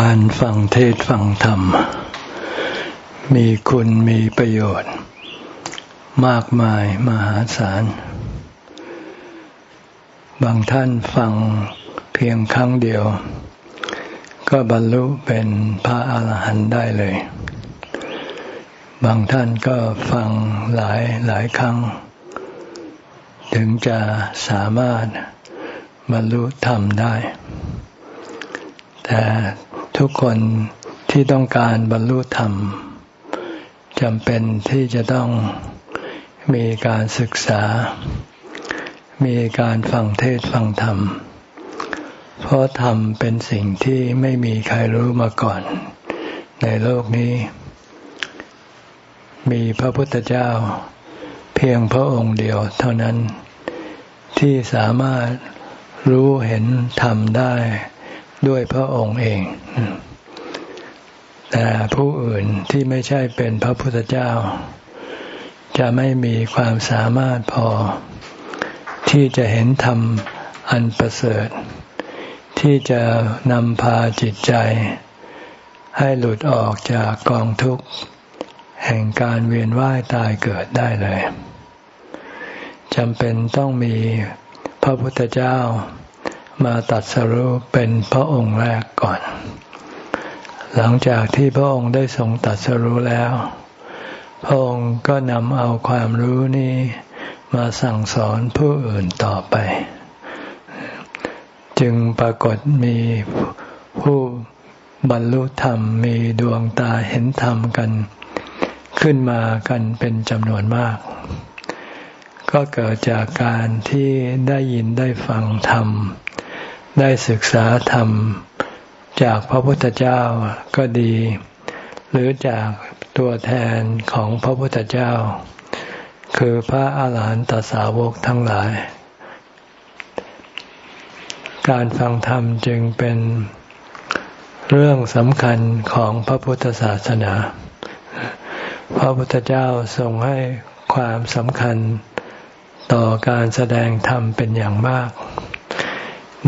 การฟังเทศฟังธรรม มีคุณมีประโยชน์ มากมายมหาศาล บางท่านฟังเพียงครั้งเดียว ก็บรรลุเป็นพระอาหารหันต์ได้เลย บางท่านก็ฟังหลายหลายครั้ง ถึงจะสามารถบรรลุธรรมได้แต่ ทุกคนที่ต้องการบรรลุธรรมจำเป็นที่จะต้องมีการศึกษา มีการฟังเทศฟังธรรม เพราะธรรมเป็นสิ่งที่ไม่มีใครรู้มาก่อน ในโลกนี้ มีพระพุทธเจ้า เพียงพระองค์เดียวเท่านั้นที่สามารถรู้เห็นธรรมได้ ด้วยพระองค์เอง แต่ผู้อื่นที่ไม่ใช่เป็นพระพุทธเจ้า จะไม่มีความสามารถพอ ที่จะเห็นธรรมอันประเสริฐ ที่จะนำพาจิตใจ ให้หลุดออกจากกองทุกข์ แห่งการเวียนว่ายตายเกิดได้เลยจำเป็นต้องมีพระพุทธเจ้า มาตัดสรุปเป็นพระองค์แรกก่อน หลังจากที่พระองค์ได้ทรงตัดสรุปแล้ว พระองค์ก็นำเอาความรู้นี้มาสั่งสอนผู้อื่นต่อไป จึงปรากฏมีผู้บรรลุธรรมมีดวงตาเห็นธรรมกัน ขึ้นมากันเป็นจำนวนมาก ก็เกิดจากการที่ได้ยินได้ฟังธรรม ได้ศึกษาธรรม จากพระพุทธเจ้าก็ดี หรือจากตัวแทนของพระพุทธเจ้า คือพระอาหารหันตสาวกทั้งหลาย การฟังธรรมจึงเป็นเรื่องสำคัญของพระพุทธศาสนา พระพุทธเจ้าทรงให้ความสำคัญต่อการแสดงธรรมเป็นอย่างมาก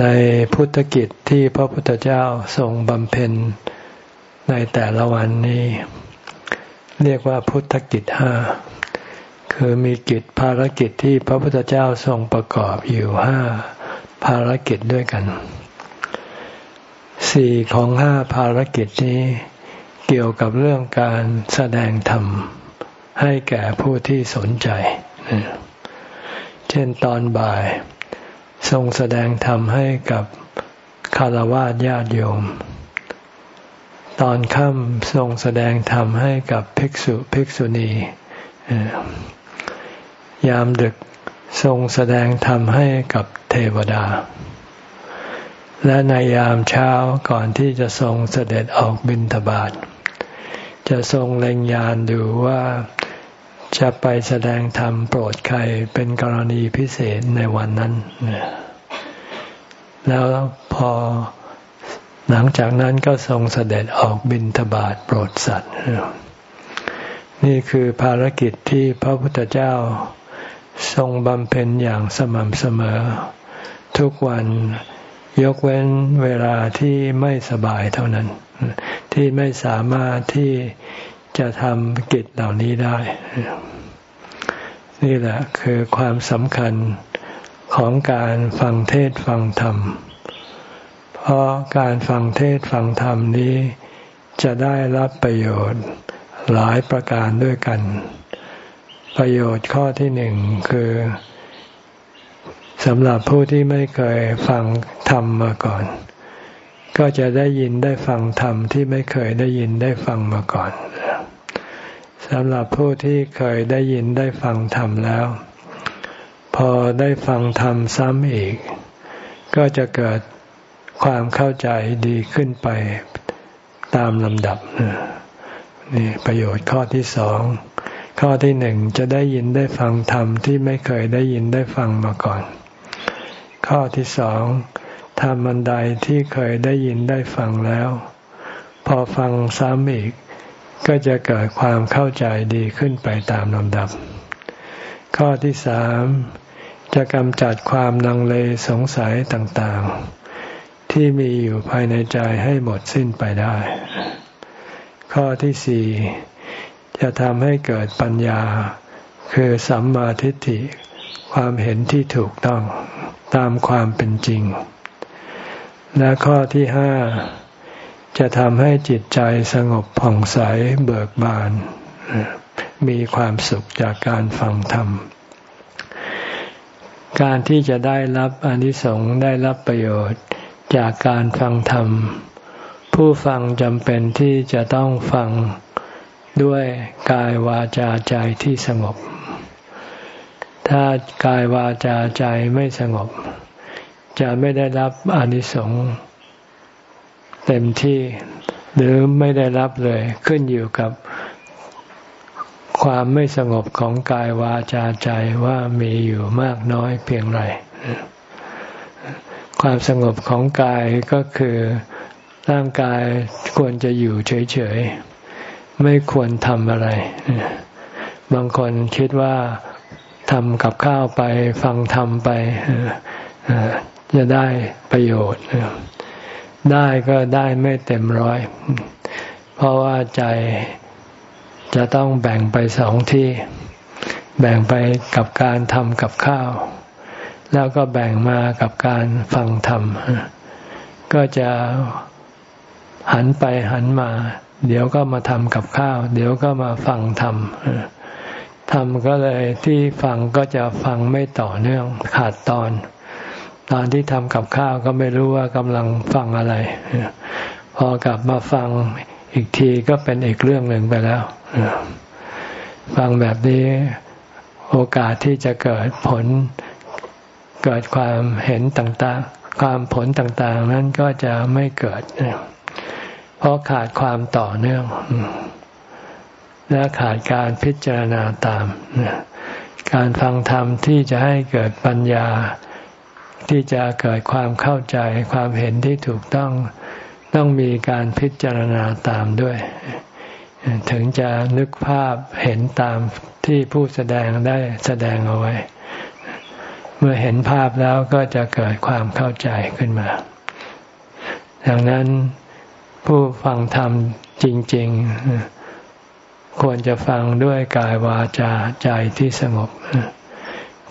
ในพุทธกิจที่พระพุทธเจ้าทรงบำเพ็ญในแต่ละวันนี้ เรียกว่าพุทธกิจห้าคือมีกิจภารกิจที่พระพุทธเจ้าทรงประกอบอยู่ห้าภารกิจด้วยกันสี่ของห้าภารกิจนี้ เกี่ยวกับเรื่องการแสดงธรรม ให้แก่ผู้ที่สนใจ เช่นตอนบ่าย ทรงแสดงธรรมให้กับคารวะญาติโยม ตอนค่ำทรงแสดงธรรมให้กับภิกษุภิกษุณี ยามดึกทรงแสดงธรรมให้กับเทวดา และในยามเช้าก่อนที่จะทรงเสด็จออกบิณฑบาตจะทรงเล็งยานดูว่า จะไปแสดงธรรมโปรดใครเป็นกรณีพิเศษในวันนั้น แล้วพอหลังจากนั้นก็ทรงเสด็จออกบินทบาทโปรดสัตว์ นี่คือภารกิจที่พระพุทธเจ้าทรงบำเพ็ญอย่างสม่ำเสมอ ทุกวันยกเว้นเวลาที่ไม่สบายเท่านั้น ที่ไม่สามารถที่ จะทำกิจเหล่านี้ได้ นี่แหละคือความสำคัญของการฟังเทศฟังธรรม เพราะการฟังเทศฟังธรรมนี้ จะได้รับประโยชน์หลายประการด้วยกัน ประโยชน์ข้อที่หนึ่งคือสำหรับผู้ที่ไม่เคยฟังธรรมมาก่อน ก็จะได้ยินได้ฟังธรรมที่ไม่เคยได้ยินได้ฟังมาก่อน สำหรับผู้ที่เคยได้ยินได้ฟังธรรมแล้ว พอได้ฟังธรรมซ้ำอีก ก็จะเกิดความเข้าใจดีขึ้นไปตามลำดับนี่ประโยชน์ข้อที่สองข้อที่หนึ่งจะได้ยินได้ฟังธรรมที่ไม่เคยได้ยินได้ฟังมาก่อน ข้อที่สองธรรมบันไดที่เคยได้ยินได้ฟังแล้ว พอฟังซ้ำอีก ก็จะเกิดความเข้าใจดีขึ้นไปตามลำดับ ข้อที่สามจะกำจัดความนังเลสงสัยต่างๆ ที่มีอยู่ภายในใจให้หมดสิ้นไปได้ ข้อที่สี่จะทำให้เกิดปัญญา คือสัมมาทิฏฐิ ความเห็นที่ถูกต้องตามความเป็นจริง และข้อที่ห้า จะทำให้จิตใจสงบผ่องใสเบิกบาน มีความสุขจากการฟังธรรม การที่จะได้รับอนิสงส์ได้รับประโยชน์จากการฟังธรรม ผู้ฟังจำเป็นที่จะต้องฟังด้วยกายวาจาใจที่สงบ ถ้ากายวาจาใจไม่สงบ จะไม่ได้รับอนิสงส์ เต็มที่ หรือไม่ได้รับเลยขึ้นอยู่กับความไม่สงบของกายวาจาใจว่ามีอยู่มากน้อยเพียงไร ความสงบของกายก็คือร่างกายควรจะอยู่เฉยๆ ไม่ควรทำอะไร บางคนคิดว่าทำกับข้าวไปฟังทำไปจะได้ประโยชน์ ได้ก็ได้ไม่เต็มร้อย เพราะว่าใจจะต้องแบ่งไปสองที่ แบ่งไปกับการทำกับข้าว แล้วก็แบ่งมากับการฟังธรรม ก็จะหันไปหันมา เดี๋ยวก็มาทำกับข้าว เดี๋ยวก็มาฟังธรรมธรรมก็เลยที่ฟังก็จะฟังไม่ต่อเนื่องขาดตอน ตอนที่ทำกับข้าวก็ไม่รู้ว่ากำลังฟังอะไร พอกลับมาฟังอีกทีก็เป็นอีกเรื่องหนึ่งไปแล้ว ฟังแบบนี้โอกาสที่จะเกิดผลเกิดความเห็นต่างๆ ความผลต่างๆ นั้นก็จะไม่เกิด เพราะขาดความต่อเนื่อง และขาดการพิจารณาตาม การฟังธรรมที่จะให้เกิดปัญญา ที่จะเกิดความเข้าใจความเห็นที่ถูกต้องต้องมีการพิจารณาตามด้วย ถึงจะนึกภาพเห็นตามที่ผู้แสดงได้แสดงเอาไว้ เมื่อเห็นภาพแล้วก็จะเกิดความเข้าใจขึ้นมา ดังนั้นผู้ฟังธรรมจริง ๆ ควรจะฟังด้วยกายวาจาใจที่สงบ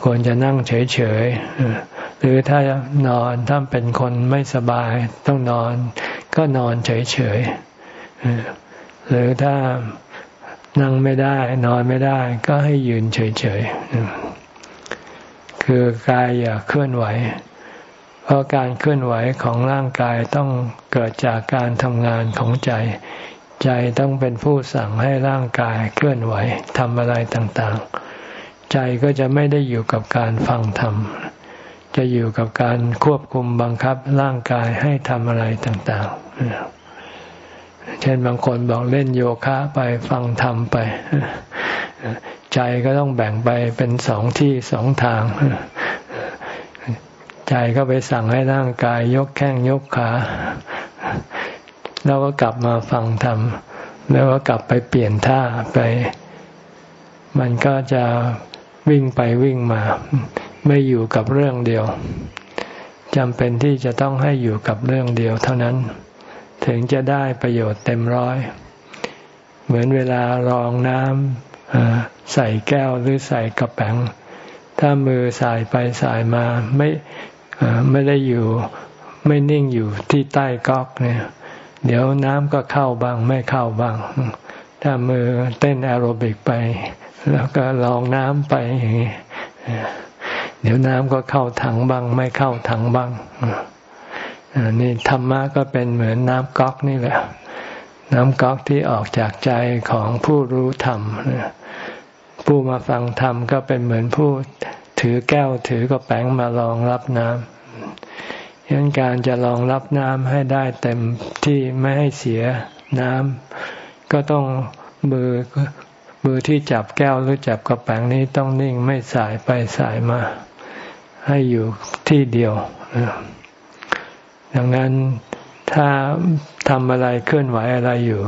ควรจะนั่งเฉย ๆ หรือถ้านอนถ้าเป็นคนไม่สบายต้องนอน ก็นอนเฉยๆหรือถ้านั่งไม่ได้ นอนไม่ได้ ก็ให้ยืนเฉยๆคือกายอย่าเคลื่อนไหว เพราะการเคลื่อนไหวของร่างกายต้องเกิดจากการทำงานของใจ ใจต้องเป็นผู้สั่งให้ร่างกายเคลื่อนไหวทำอะไรต่างๆ ใจก็จะไม่ได้อยู่กับการฟังธรรม จะอยู่กับการควบคุมบังคับร่างกายให้ทำอะไรต่างๆ เช่นบางคนบอกเล่นโยคะไปฟังธรรมไป ใจก็ต้องแบ่งไปเป็นสองที่สองทาง ใจก็ไปสั่งให้ร่างกายยกแข้งยกขา แล้วก็กลับมาฟังธรรม แล้วก็กลับไปเปลี่ยนท่าไป มันก็จะวิ่งไปวิ่งมา ไม่อยู่กับเรื่องเดียวจำเป็นที่จะต้องให้อยู่กับเรื่องเดียวเท่านั้น ถึงจะได้ประโยชน์เต็มร้อย เหมือนเวลารองน้ำใส่แก้วหรือใส่กระแป๋ง ถ้ามือสายไปสายมาไม่ไม่ได้อยู่ไม่นิ่งอยู่ที่ใต้ก๊อกเนี่ย เดี๋ยวน้ำก็เข้าบ้างไม่เข้าบ้าง ถ้ามือเต้นแอโรบิกไป แล้วก็ลองน้ำไปอย่างนี้ เดี๋ยวน้ำก็เข้าถังบ้าง ไม่เข้าถังบ้างนี่ธรรมะก็เป็นเหมือนน้ำก๊อกนี่แหละ น้ำก๊อกที่ออกจากใจของผู้รู้ธรรมผู้มาฟังธรรมก็เป็นเหมือนผู้ถือแก้วถือกระแป้งมารองรับน้ำยันการจะรองรับน้ำให้ได้เต็มที่ไม่ให้เสียน้ำก็ต้องมือมือที่จับแก้วหรือจับกระแป้งนี้ต้องนิ่งไม่สายไปสายมา ให้อยู่ที่เดียว ดังนั้นถ้าทำอะไรเคลื่อนไหวอะไรอยู่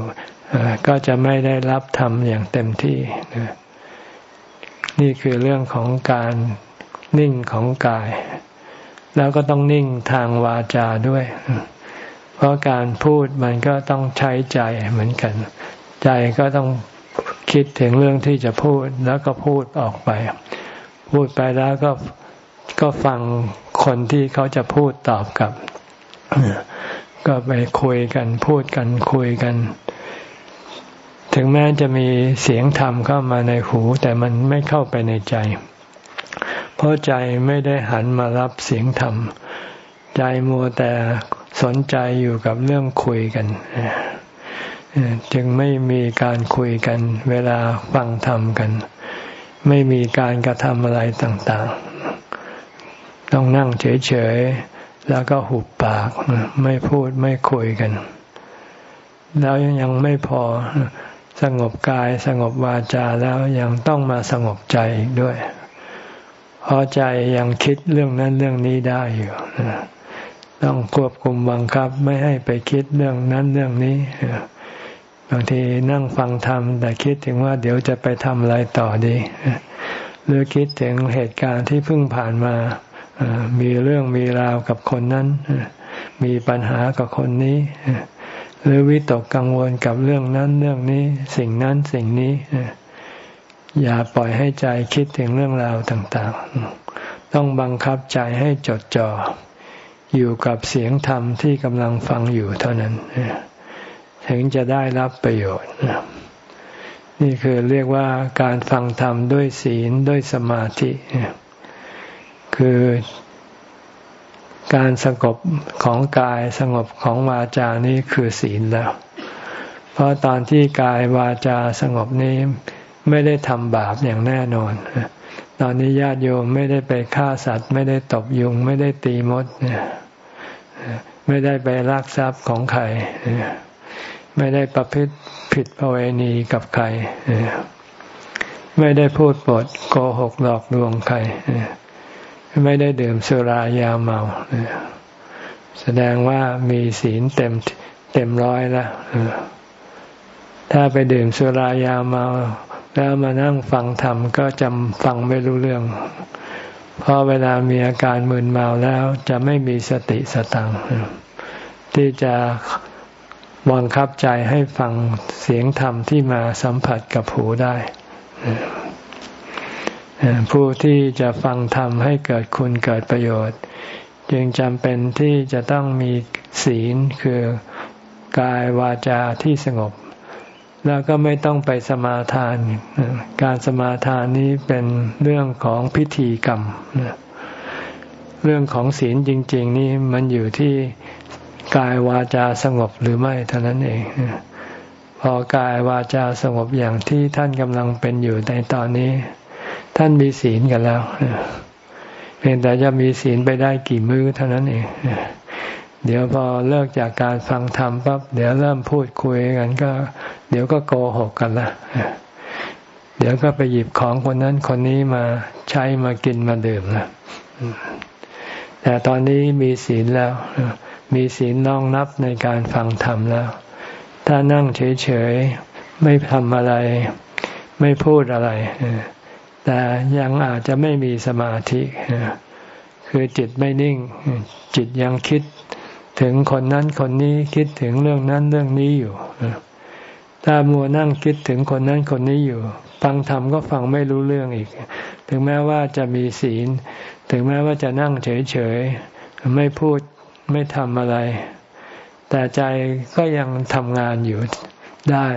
ก็จะไม่ได้รับทำอย่างเต็มที่ นี่คือเรื่องของการนิ่งของกาย แล้วก็ต้องนิ่งทางวาจาด้วย เพราะการพูดมันก็ต้องใช้ใจเหมือนกัน ใจก็ต้องคิดถึงเรื่องที่จะพูดแล้วก็พูดออกไป พูดไปแล้วก็ ก็ฟังคนที่เขาจะพูดตอบกับ ก็ไปคุยกันพูดกันคุยกัน ถึงแม้จะมีเสียงธรรมเข้ามาในหู แต่มันไม่เข้าไปในใจ เพราะใจไม่ได้หันมารับเสียงธรรม ใจมัวแต่สนใจอยู่กับเรื่องคุยกันจึงไม่มีการคุยกัน เวลาฟังธรรมกัน ไม่มีการกระทำอะไรต่าง ๆ ต้องนั่งเฉยๆ แล้วก็หุบปาก ไม่พูดไม่คุยกัน แล้วยังไม่พอสงบกายสงบวาจาแล้วยังต้องมาสงบใจอีกด้วยเพราะใจยังคิดเรื่องนั้นเรื่องนี้ได้อยู่ต้องควบคุมบังคับไม่ให้ไปคิดเรื่องนั้นเรื่องนี้บางทีนั่งฟังธรรมแต่คิดถึงว่าเดี๋ยวจะไปทำอะไรต่อดีหรือคิดถึงเหตุการณ์ที่เพิ่งผ่านมา มีเรื่องมีราวกับคนนั้น มีปัญหากับคนนี้ หรือวิตกกังวลกับเรื่องนั้นเรื่องนี้ สิ่งนั้นสิ่งนี้ อย่าปล่อยให้ใจคิดถึงเรื่องราวต่าง ๆ ต้องบังคับใจให้จดจ่ออยู่กับเสียงธรรมที่กำลังฟังอยู่เท่านั้น ถึงจะได้รับประโยชน์นี่คือเรียกว่าการฟังธรรมด้วยศีลด้วยสมาธิ คือการสงบของกายสงบของวาจานี่คือศีลแล้ว เพราะตอนที่กายวาจาสงบนี้ไม่ได้ทำบาปอย่างแน่นอน ตอนนี้ญาติโยมไม่ได้ไปฆ่าสัตว์ ไม่ได้ตบยุง ไม่ได้ตีมด ไม่ได้ไปลักทรัพย์ของใคร ไม่ได้ประพฤติผิดประเวณีกับใคร ไม่ได้พูดปดโกหกหลอกลวงใคร ไม่ได้ดื่มสุรายาเมา แสดงว่ามีศีลเต็มเต็มร้อยแล้วถ้าไปดื่มสุรายาเมา แล้วมานั่งฟังธรรมก็จำฟังไม่รู้เรื่อง เพราะเวลามีอาการมึนเมาแล้วจะไม่มีสติสตังที่จะบังคับใจให้ฟังเสียงธรรมที่มาสัมผัสกับหูได้ ผู้ที่จะฟังธรรมให้เกิดคุณเกิดประโยชน์ จึงจำเป็นที่จะต้องมีศีลคือกายวาจาที่สงบ แล้วก็ไม่ต้องไปสมาทาน การสมาทานนี้เป็นเรื่องของพิธีกรรม เรื่องของศีลจริง ๆ นี่มันอยู่ที่กายวาจาสงบหรือไม่เท่านั้นเองพอกายวาจาสงบอย่างที่ท่านกำลังเป็นอยู่ในตอนนี้ ท่านมีศีลกันแล้วเพียงแต่จะมีศีลไปได้กี่มื้อเท่านั้นเองเดี๋ยวพอเลิกจากการฟังธรรมปั๊บเดี๋ยวเริ่มพูดคุยกันก็ เดี๋ยวก็โกหกกันละเดี๋ยวก็ไปหยิบของคนนั้นคนนี้มาใช้มากินมาดื่มละแต่ตอนนี้มีศีลแล้ว มีศีลน้องนับในการฟังธรรมแล้ว ถ้านั่งเฉยๆ ไม่ทำอะไร ไม่พูดอะไร แต่ยังอาจจะไม่มีสมาธิ คือจิตไม่นิ่ง จิตยังคิดถึงคนนั้นคนนี้คิดถึงเรื่องนั้นเรื่องนี้อยู่ ถ้ามัวนั่งคิดถึงคนนั้นคนนี้อยู่ ฟังธรรมก็ฟังไม่รู้เรื่องอีก ถึงแม้ว่าจะมีศีล ถึงแม้ว่าจะนั่งเฉยๆ ไม่พูดไม่ทำอะไร แต่ใจก็ยังทำงานอยู่ได้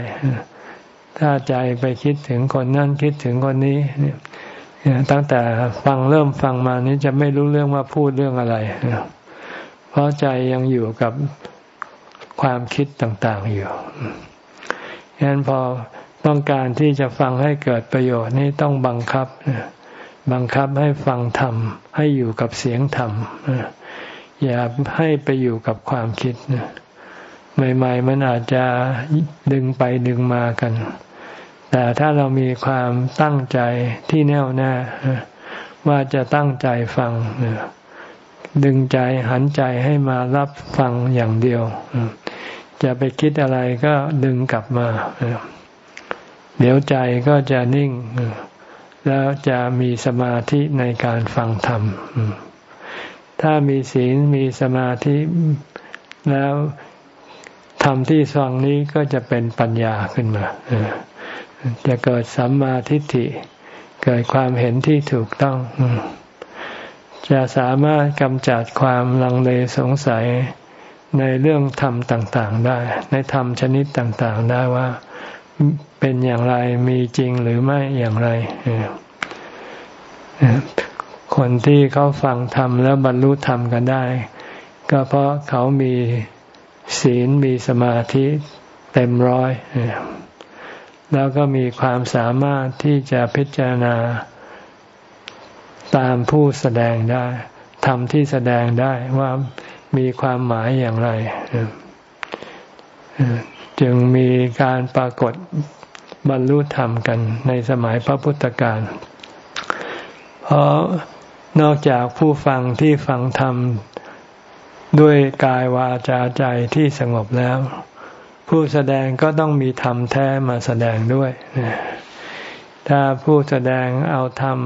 ถ้าใจไปคิดถึงคนนั้นคิดถึงคนนี้เนี่ยตั้งแต่ฟังเริ่มฟังมานี้จะไม่รู้เรื่องว่าพูดเรื่องอะไร เพราะใจยังอยู่กับความคิดต่างๆอยู่ฉะนั้นพอต้องการที่จะฟังให้เกิดประโยชน์นี่ต้องบังคับ บังคับให้ฟังธรรม ให้อยู่กับเสียงธรรม อย่าให้ไปอยู่กับความคิด ใหม่ ๆ มันอาจจะดึงไปดึงมากัน แต่ถ้าเรามีความตั้งใจที่แน่วแน่ว่าจะตั้งใจฟังดึงใจหันใจให้มารับฟังอย่างเดียวจะไปคิดอะไรก็ดึงกลับมาเดี๋ยวใจก็จะนิ่ง แล้วจะมีสมาธิในการฟังธรรม ถ้ามีศีลมีสมาธิแล้วธรรมที่ฟังนี้ก็จะเป็นปัญญาขึ้นมา จะเกิดสัมมาทิฏฐิ เกิดความเห็นที่ถูกต้อง จะสามารถกำจัดความลังเลสงสัยในเรื่องธรรมต่างๆได้ ในธรรมชนิดต่างๆได้ว่าเป็นอย่างไรมีจริงหรือไม่อย่างไร คนที่เขาฟังธรรมแล้วบรรลุธรรมกันได้ ก็เพราะเขามีศีลมีสมาธิเต็มร้อย แล้วก็มีความสามารถที่จะพิจารณา ตามผู้แสดงได้ทำที่แสดงได้ว่ามีความหมายอย่างไรจึงมีการปรากฏบรรลุธรรมกันในสมัยพระพุทธการ เพราะนอกจากผู้ฟังที่ฟังธรรมด้วยกายวาจาใจที่สงบแล้ว ผู้แสดงก็ต้องมีธรรมแท้มาแสดงด้วย ถ้าผู้แสดงเอาธรรม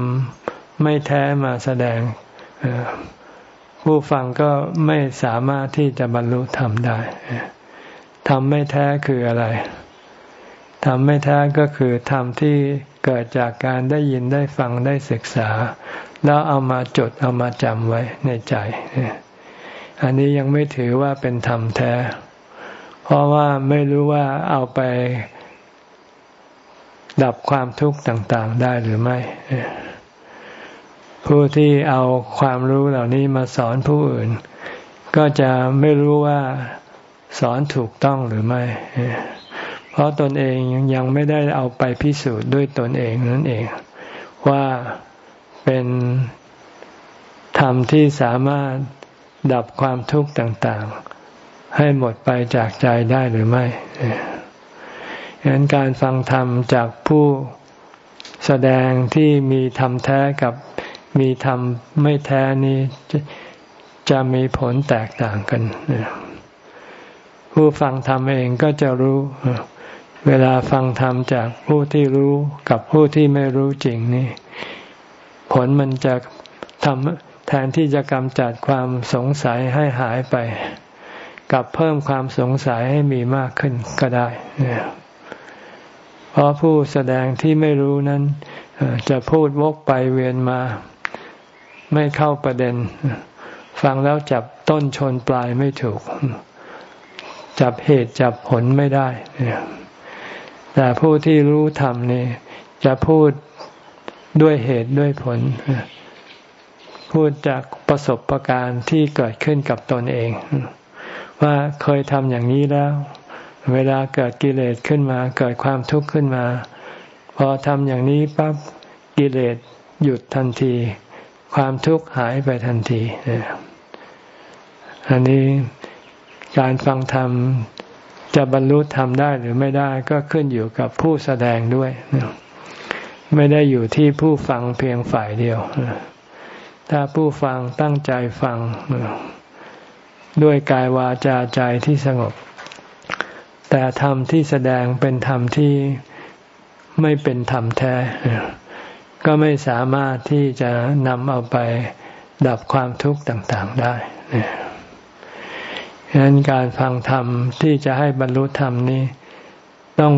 ไม่แท้มาแสดง ผู้ฟังก็ไม่สามารถที่จะบรรลุธรรมได้ธรรมไม่แท้คืออะไรธรรมไม่แท้ก็คือธรรมที่เกิดจากการได้ยินได้ฟังได้ศึกษา แล้วเอามาจดเอามาจำไว้ในใจ อันนี้ยังไม่ถือว่าเป็นธรรมแท้ เพราะว่าไม่รู้ว่าเอาไป ดับความทุกข์ต่าง ๆ ได้หรือไม่ ผู้ที่เอาความรู้เหล่านี้มาสอนผู้อื่น ก็จะไม่รู้ว่าสอนถูกต้องหรือไม่ เพราะตนเองยังไม่ได้เอาไปพิสูจน์ด้วยตนเองนั่นเอง ว่าเป็นธรรมที่สามารถดับความทุกข์ต่าง ๆ ให้หมดไปจากใจได้หรือไม่ฉะนั้นการฟังธรรมจากผู้แสดงที่มีธรรมแท้กับมีธรรมไม่แท้นี้จะจะมีผลแตกต่างกัน ผู้ฟังธรรมเองก็จะรู้ เวลาฟังธรรมจากผู้ที่รู้กับผู้ที่ไม่รู้จริงนี่ ผลมันจะทำแทนที่จะกำจัดความสงสัยให้หายไป กับเพิ่มความสงสัยให้มีมากขึ้นก็ได้เพราะผู้แสดงที่ไม่รู้นั้นจะพูดวกไปเวียนมา ไม่เข้าประเด็น ฟังแล้วจับต้นชนปลายไม่ถูก จับเหตุจับผลไม่ได้ แต่ผู้ที่รู้ธรรมนี่จะพูดด้วยเหตุด้วยผล พูดจากประสบประการที่เกิดขึ้นกับตนเอง ว่าเคยทำอย่างนี้แล้ว เวลาเกิดกิเลสขึ้นมา เกิดความทุกข์ขึ้นมา พอทำอย่างนี้ปั๊บกิเลสหยุดทันที ความทุกข์หายไปทันที อันนี้การฟังธรรมจะบรรลุธรรมได้หรือไม่ได้ก็ขึ้นอยู่กับผู้แสดงด้วย ไม่ได้อยู่ที่ผู้ฟังเพียงฝ่ายเดียว ถ้าผู้ฟังตั้งใจฟัง ด้วยกายวาจาใจที่สงบ แต่ธรรมที่แสดงเป็นธรรมที่ไม่เป็นธรรมแท้ ก็ไม่สามารถที่จะนำเอาไปดับความทุกข์ต่างๆได้ฉะนั้นการฟังธรรมที่จะให้บรรลุธรรมนี้ ต้อง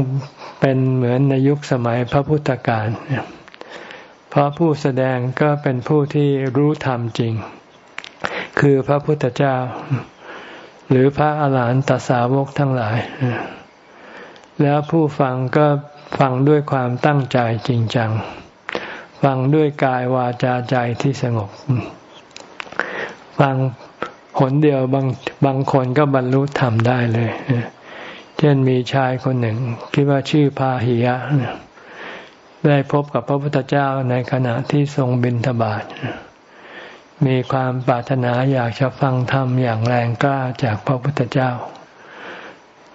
เป็นเหมือนในยุคสมัยพระพุทธการเพราะผู้แสดงก็เป็นผู้ที่รู้ธรรมจริง คือพระพุทธเจ้า หรือพระอาหารหันตสาวกทั้งหลาย แล้วผู้ฟังก็ฟังด้วยความตั้งใจจริงจัง ฟังด้วยกายวาจาใจที่สงบ ฟังหนเดียวบางบางคนก็บรรลุธรรมได้เลย เช่นมีชายคนหนึ่ง คิดว่าชื่อพาหิยะ ได้พบกับพระพุทธเจ้าในขณะที่ทรงบิณฑบาต มีความปรารถนาอยากจะฟังธรรมอย่างแรงกล้าจากพระพุทธเจ้า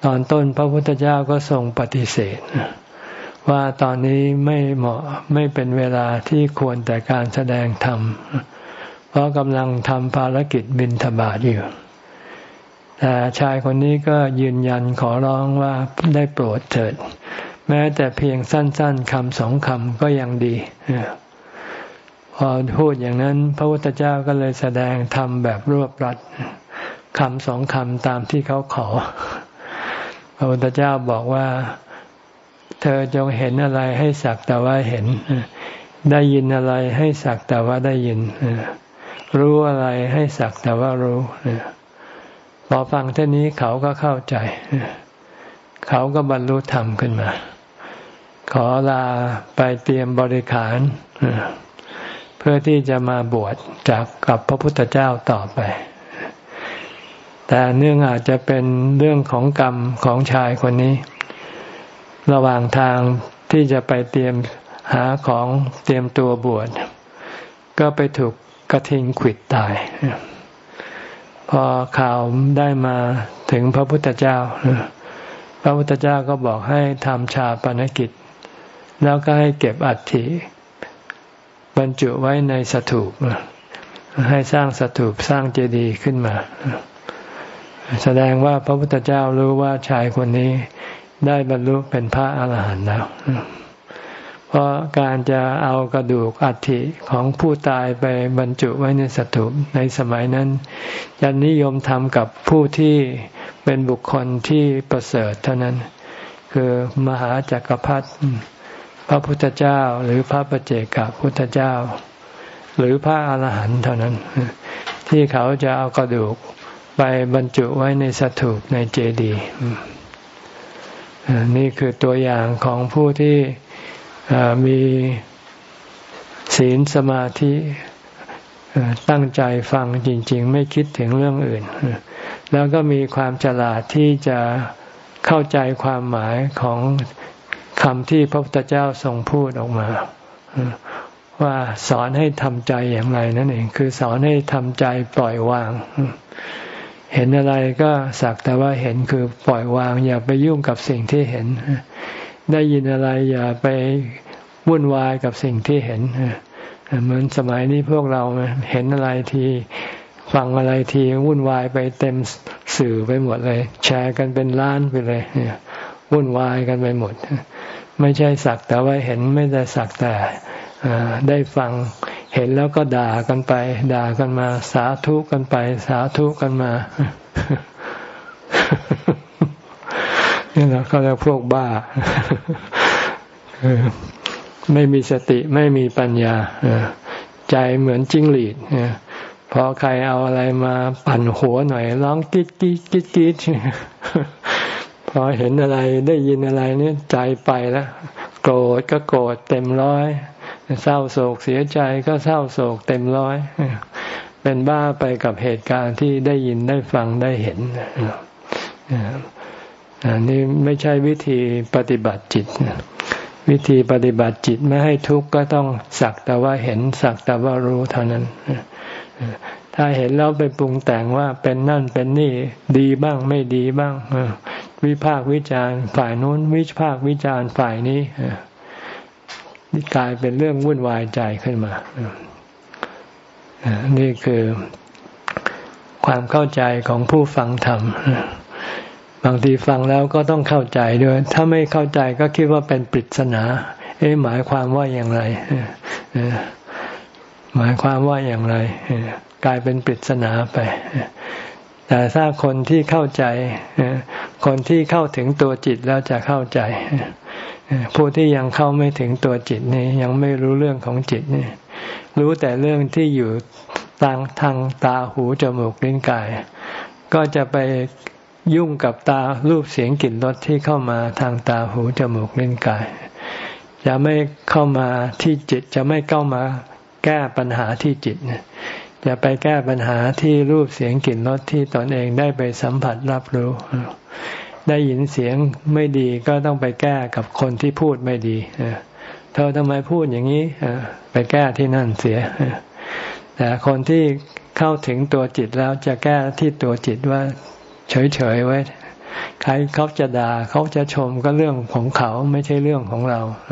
ตอนต้นพระพุทธเจ้าก็ทรงปฏิเสธ ว่าตอนนี้ไม่เหมาะไม่เป็นเวลาที่ควรแต่การแสดงธรรม เพราะกำลังทำภารกิจบินทบาทอยู่แต่ชายคนนี้ก็ยืนยันขอร้องว่าได้โปรดเถิด แม้แต่เพียงสั้น ๆคำสองคำก็ยังดี พอพูดอย่างนั้น พระพุทธเจ้าก็เลยแสดงธรรมแบบรวบรัดคำสองคำตามที่เขาขอ พระพุทธเจ้าบอกว่า เธอจงเห็นอะไรให้สักแต่ว่าเห็น ได้ยินอะไรให้สักแต่ว่าได้ยิน รู้อะไรให้สักแต่ว่ารู้พอฟังเท่านี้เขาก็เข้าใจ เขาก็บรรลุธรรมขึ้นมา ขอลาไปเตรียมบริขาร เพื่อที่จะมาบวชจากกับพระพุทธเจ้าต่อไป แต่เนื่องอาจจะเป็นเรื่องของกรรมของชายคนนี้ ระหว่างทางที่จะไปเตรียมหาของเตรียมตัวบวชก็ไปถูกกระทิงขิดตาย พอข่าวได้มาถึงพระพุทธเจ้า พระพุทธเจ้าก็บอกให้ทำชาปนกิจ แล้วก็ให้เก็บอัฐิ บรรจุไว้ในสถูปให้สร้างสถูปสร้างเจดีย์ขึ้นมา แสดงว่าพระพุทธเจ้ารู้ว่าชายคนนี้ได้บรรลุเป็นพระอาหารหันต์แล้ว เพราะการจะเอากระดูกอัฐิของผู้ตายไปบรรจุไว้ในสถูปในสมัยนั้นจะนิยมทำกับผู้ที่เป็นบุคคลที่ประเสริฐเท่านั้น คือมหาจักรพรรดิ พระพุทธเจ้าหรือพระปเจกับพุทธเจ้า หรือพระอาหารหันต์เท่านั้น ที่เขาจะเอากระดูกไปบรรจุไว้ในสถูปในเจดีย์นี่คือตัวอย่างของผู้ที่มีศีลสมาธิตั้งใจฟังจริง ๆ ไม่คิดถึงเรื่องอื่น แล้วก็มีความฉลาดที่จะเข้าใจความหมายของ คำที่พระพุทธเจ้าทรงพูดออกมา ว่าสอนให้ทำใจอย่างไรนั่นเอง คือสอนให้ทำใจปล่อยวาง เห็นอะไรก็สักแต่ว่าเห็นคือปล่อยวาง อย่าไปยุ่งกับสิ่งที่เห็น ได้ยินอะไรอย่าไปวุ่นวายกับสิ่งที่เห็นเหมือนสมัยนี้พวกเราเห็นอะไรทีฟังอะไรทีวุ่นวายไปเต็มสื่อไปหมดเลย แชร์กันเป็นล้านไปเลย วุ่นวายกันไปหมด ไม่ใช่สักแต่ว่าเห็นไม่ได้สักแต่ได้ฟังเห็นแล้วก็ด่ากันไป ด่ากันมา สาธุกันไป สาธุกันมานี่แหละเขาเรียกพวกบ้าไม่มีสติไม่มีปัญญาใจเหมือนจิ้งหรีดพอใครเอาอะไรมาปั่นหัวหน่อย ร้องกิ๊ดกิ๊ดกิ๊ดกิ๊ด พอเห็นอะไรได้ยินอะไรนี่ใจไปแล้วโกรธก็โกรธเต็มร้อยเศร้าโศกเสียใจก็เศร้าโศกเต็มร้อย เป็นบ้าไปกับเหตุการณ์ที่ได้ยินได้ฟังได้เห็นอันี่ไม่ใช่วิธีปฏิบัติจิต วิธีปฏิบัติจิตไม่ให้ทุกข์ก็ต้องสักแต่ว่าเห็นสักแต่ว่ารู้เท่านั้น ถ้าเห็นแล้วไปปรุงแต่งว่าเป็นนั่นเป็นนี่ดีบ้างไม่ดีบ้าง วิพากวิจารณ์ฝ่ายนู้นวิพากวิจารณ์ฝ่ายนี้นี่กลายเป็นเรื่องวุ่นวายใจขึ้นมานี่คือความเข้าใจของผู้ฟังธรรมบางทีฟังแล้วก็ต้องเข้าใจด้วย ถ้าไม่เข้าใจก็คิดว่าเป็นปริศนา เอ๊ะหมายความว่าอย่างไรหมายความว่าอย่างไร กลายเป็นปริศนาไป แต่ถ้าคนที่เข้าใจ คนที่เข้าถึงตัวจิตแล้วจะเข้าใจ ผู้ที่ยังเข้าไม่ถึงตัวจิตนี่ยังไม่รู้เรื่องของจิตนี่รู้แต่เรื่องที่อยู่ทางทางตาหูจมูกลิ้นกาย ก็จะไปยุ่งกับตารูปเสียงกลิ่นรสที่เข้ามาทางตาหูจมูกลิ้นกายจะไม่เข้ามาที่จิตจะไม่เข้ามาแก้ปัญหาที่จิต จะไปแก้ปัญหาที่รูปเสียงกลิ่นรสที่ตนเองได้ไปสัมผัสรับรู้ ได้ยินเสียงไม่ดีก็ต้องไปแก้กับคนที่พูดไม่ดีเธอทำไมพูดอย่างนี้ไปแก้ที่นั่นเสียแต่คนที่เข้าถึงตัวจิตแล้วจะแก้ที่ตัวจิตว่าเฉยๆไว้ใครเขาจะด่าเขาจะชมก็เรื่องของเขาไม่ใช่เรื่องของเรา เ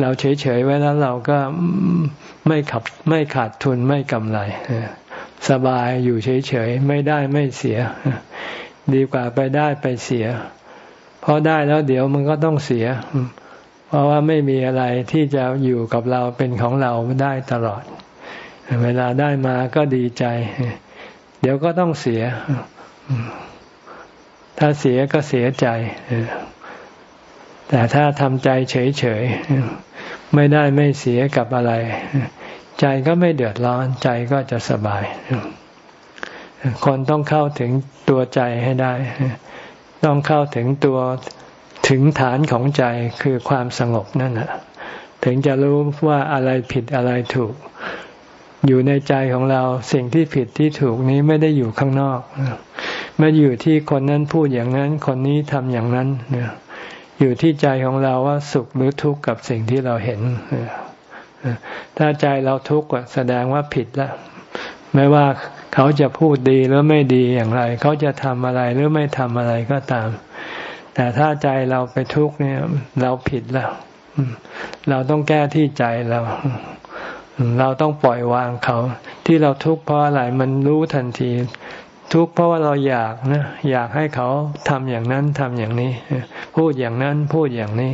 เราเฉยๆไว้แล้วเราก็ไม่ขับไม่ขาดทุนไม่กำไรสบายอยู่เฉยๆไม่ได้ไม่เสีย ดีกว่าไปได้ไปเสีย เพราะได้แล้วเดี๋ยวมันก็ต้องเสีย เพราะว่าไม่มีอะไรที่จะอยู่กับเราเป็นของเราได้ตลอด เวลาได้มาก็ดีใจ เดี๋ยวก็ต้องเสีย ถ้าเสียก็เสียใจ แต่ถ้าทำใจเฉยๆ ไม่ได้ไม่เสียกับอะไร ใจก็ไม่เดือดร้อน ใจก็จะสบาย คนต้องเข้าถึงตัวใจให้ได้ ต้องเข้าถึงตัวถึงฐานของใจคือความสงบนั่นแหละถึงจะรู้ว่าอะไรผิดอะไรถูก อยู่ในใจของเราสิ่งที่ผิดที่ถูกนี้ไม่ได้อยู่ข้างนอกไม่อยู่ที่คนนั้นพูดอย่างนั้น คนนี้ทำอย่างนั้น อยู่ที่ใจของเราว่าสุขหรือทุกข์กับสิ่งที่เราเห็น ถ้าใจเราทุกข์แสดงว่าผิดแล้วไม่ว่าเขาจะพูดดีหรือไม่ดีอย่างไร เขาจะทำอะไรหรือไม่ทำอะไรก็ตาม แต่ถ้าใจเราไปทุกข์เนี่ย เราผิดแล้ว เราต้องแก้ที่ใจเรา เราต้องปล่อยวางเขา ที่เราทุกข์เพราะอะไรมันรู้ทันที ทุกข์เพราะว่าเราอยากนะอยากให้เขาทำอย่างนั้นทำอย่างนี้ พูดอย่างนั้นพูดอย่างนี้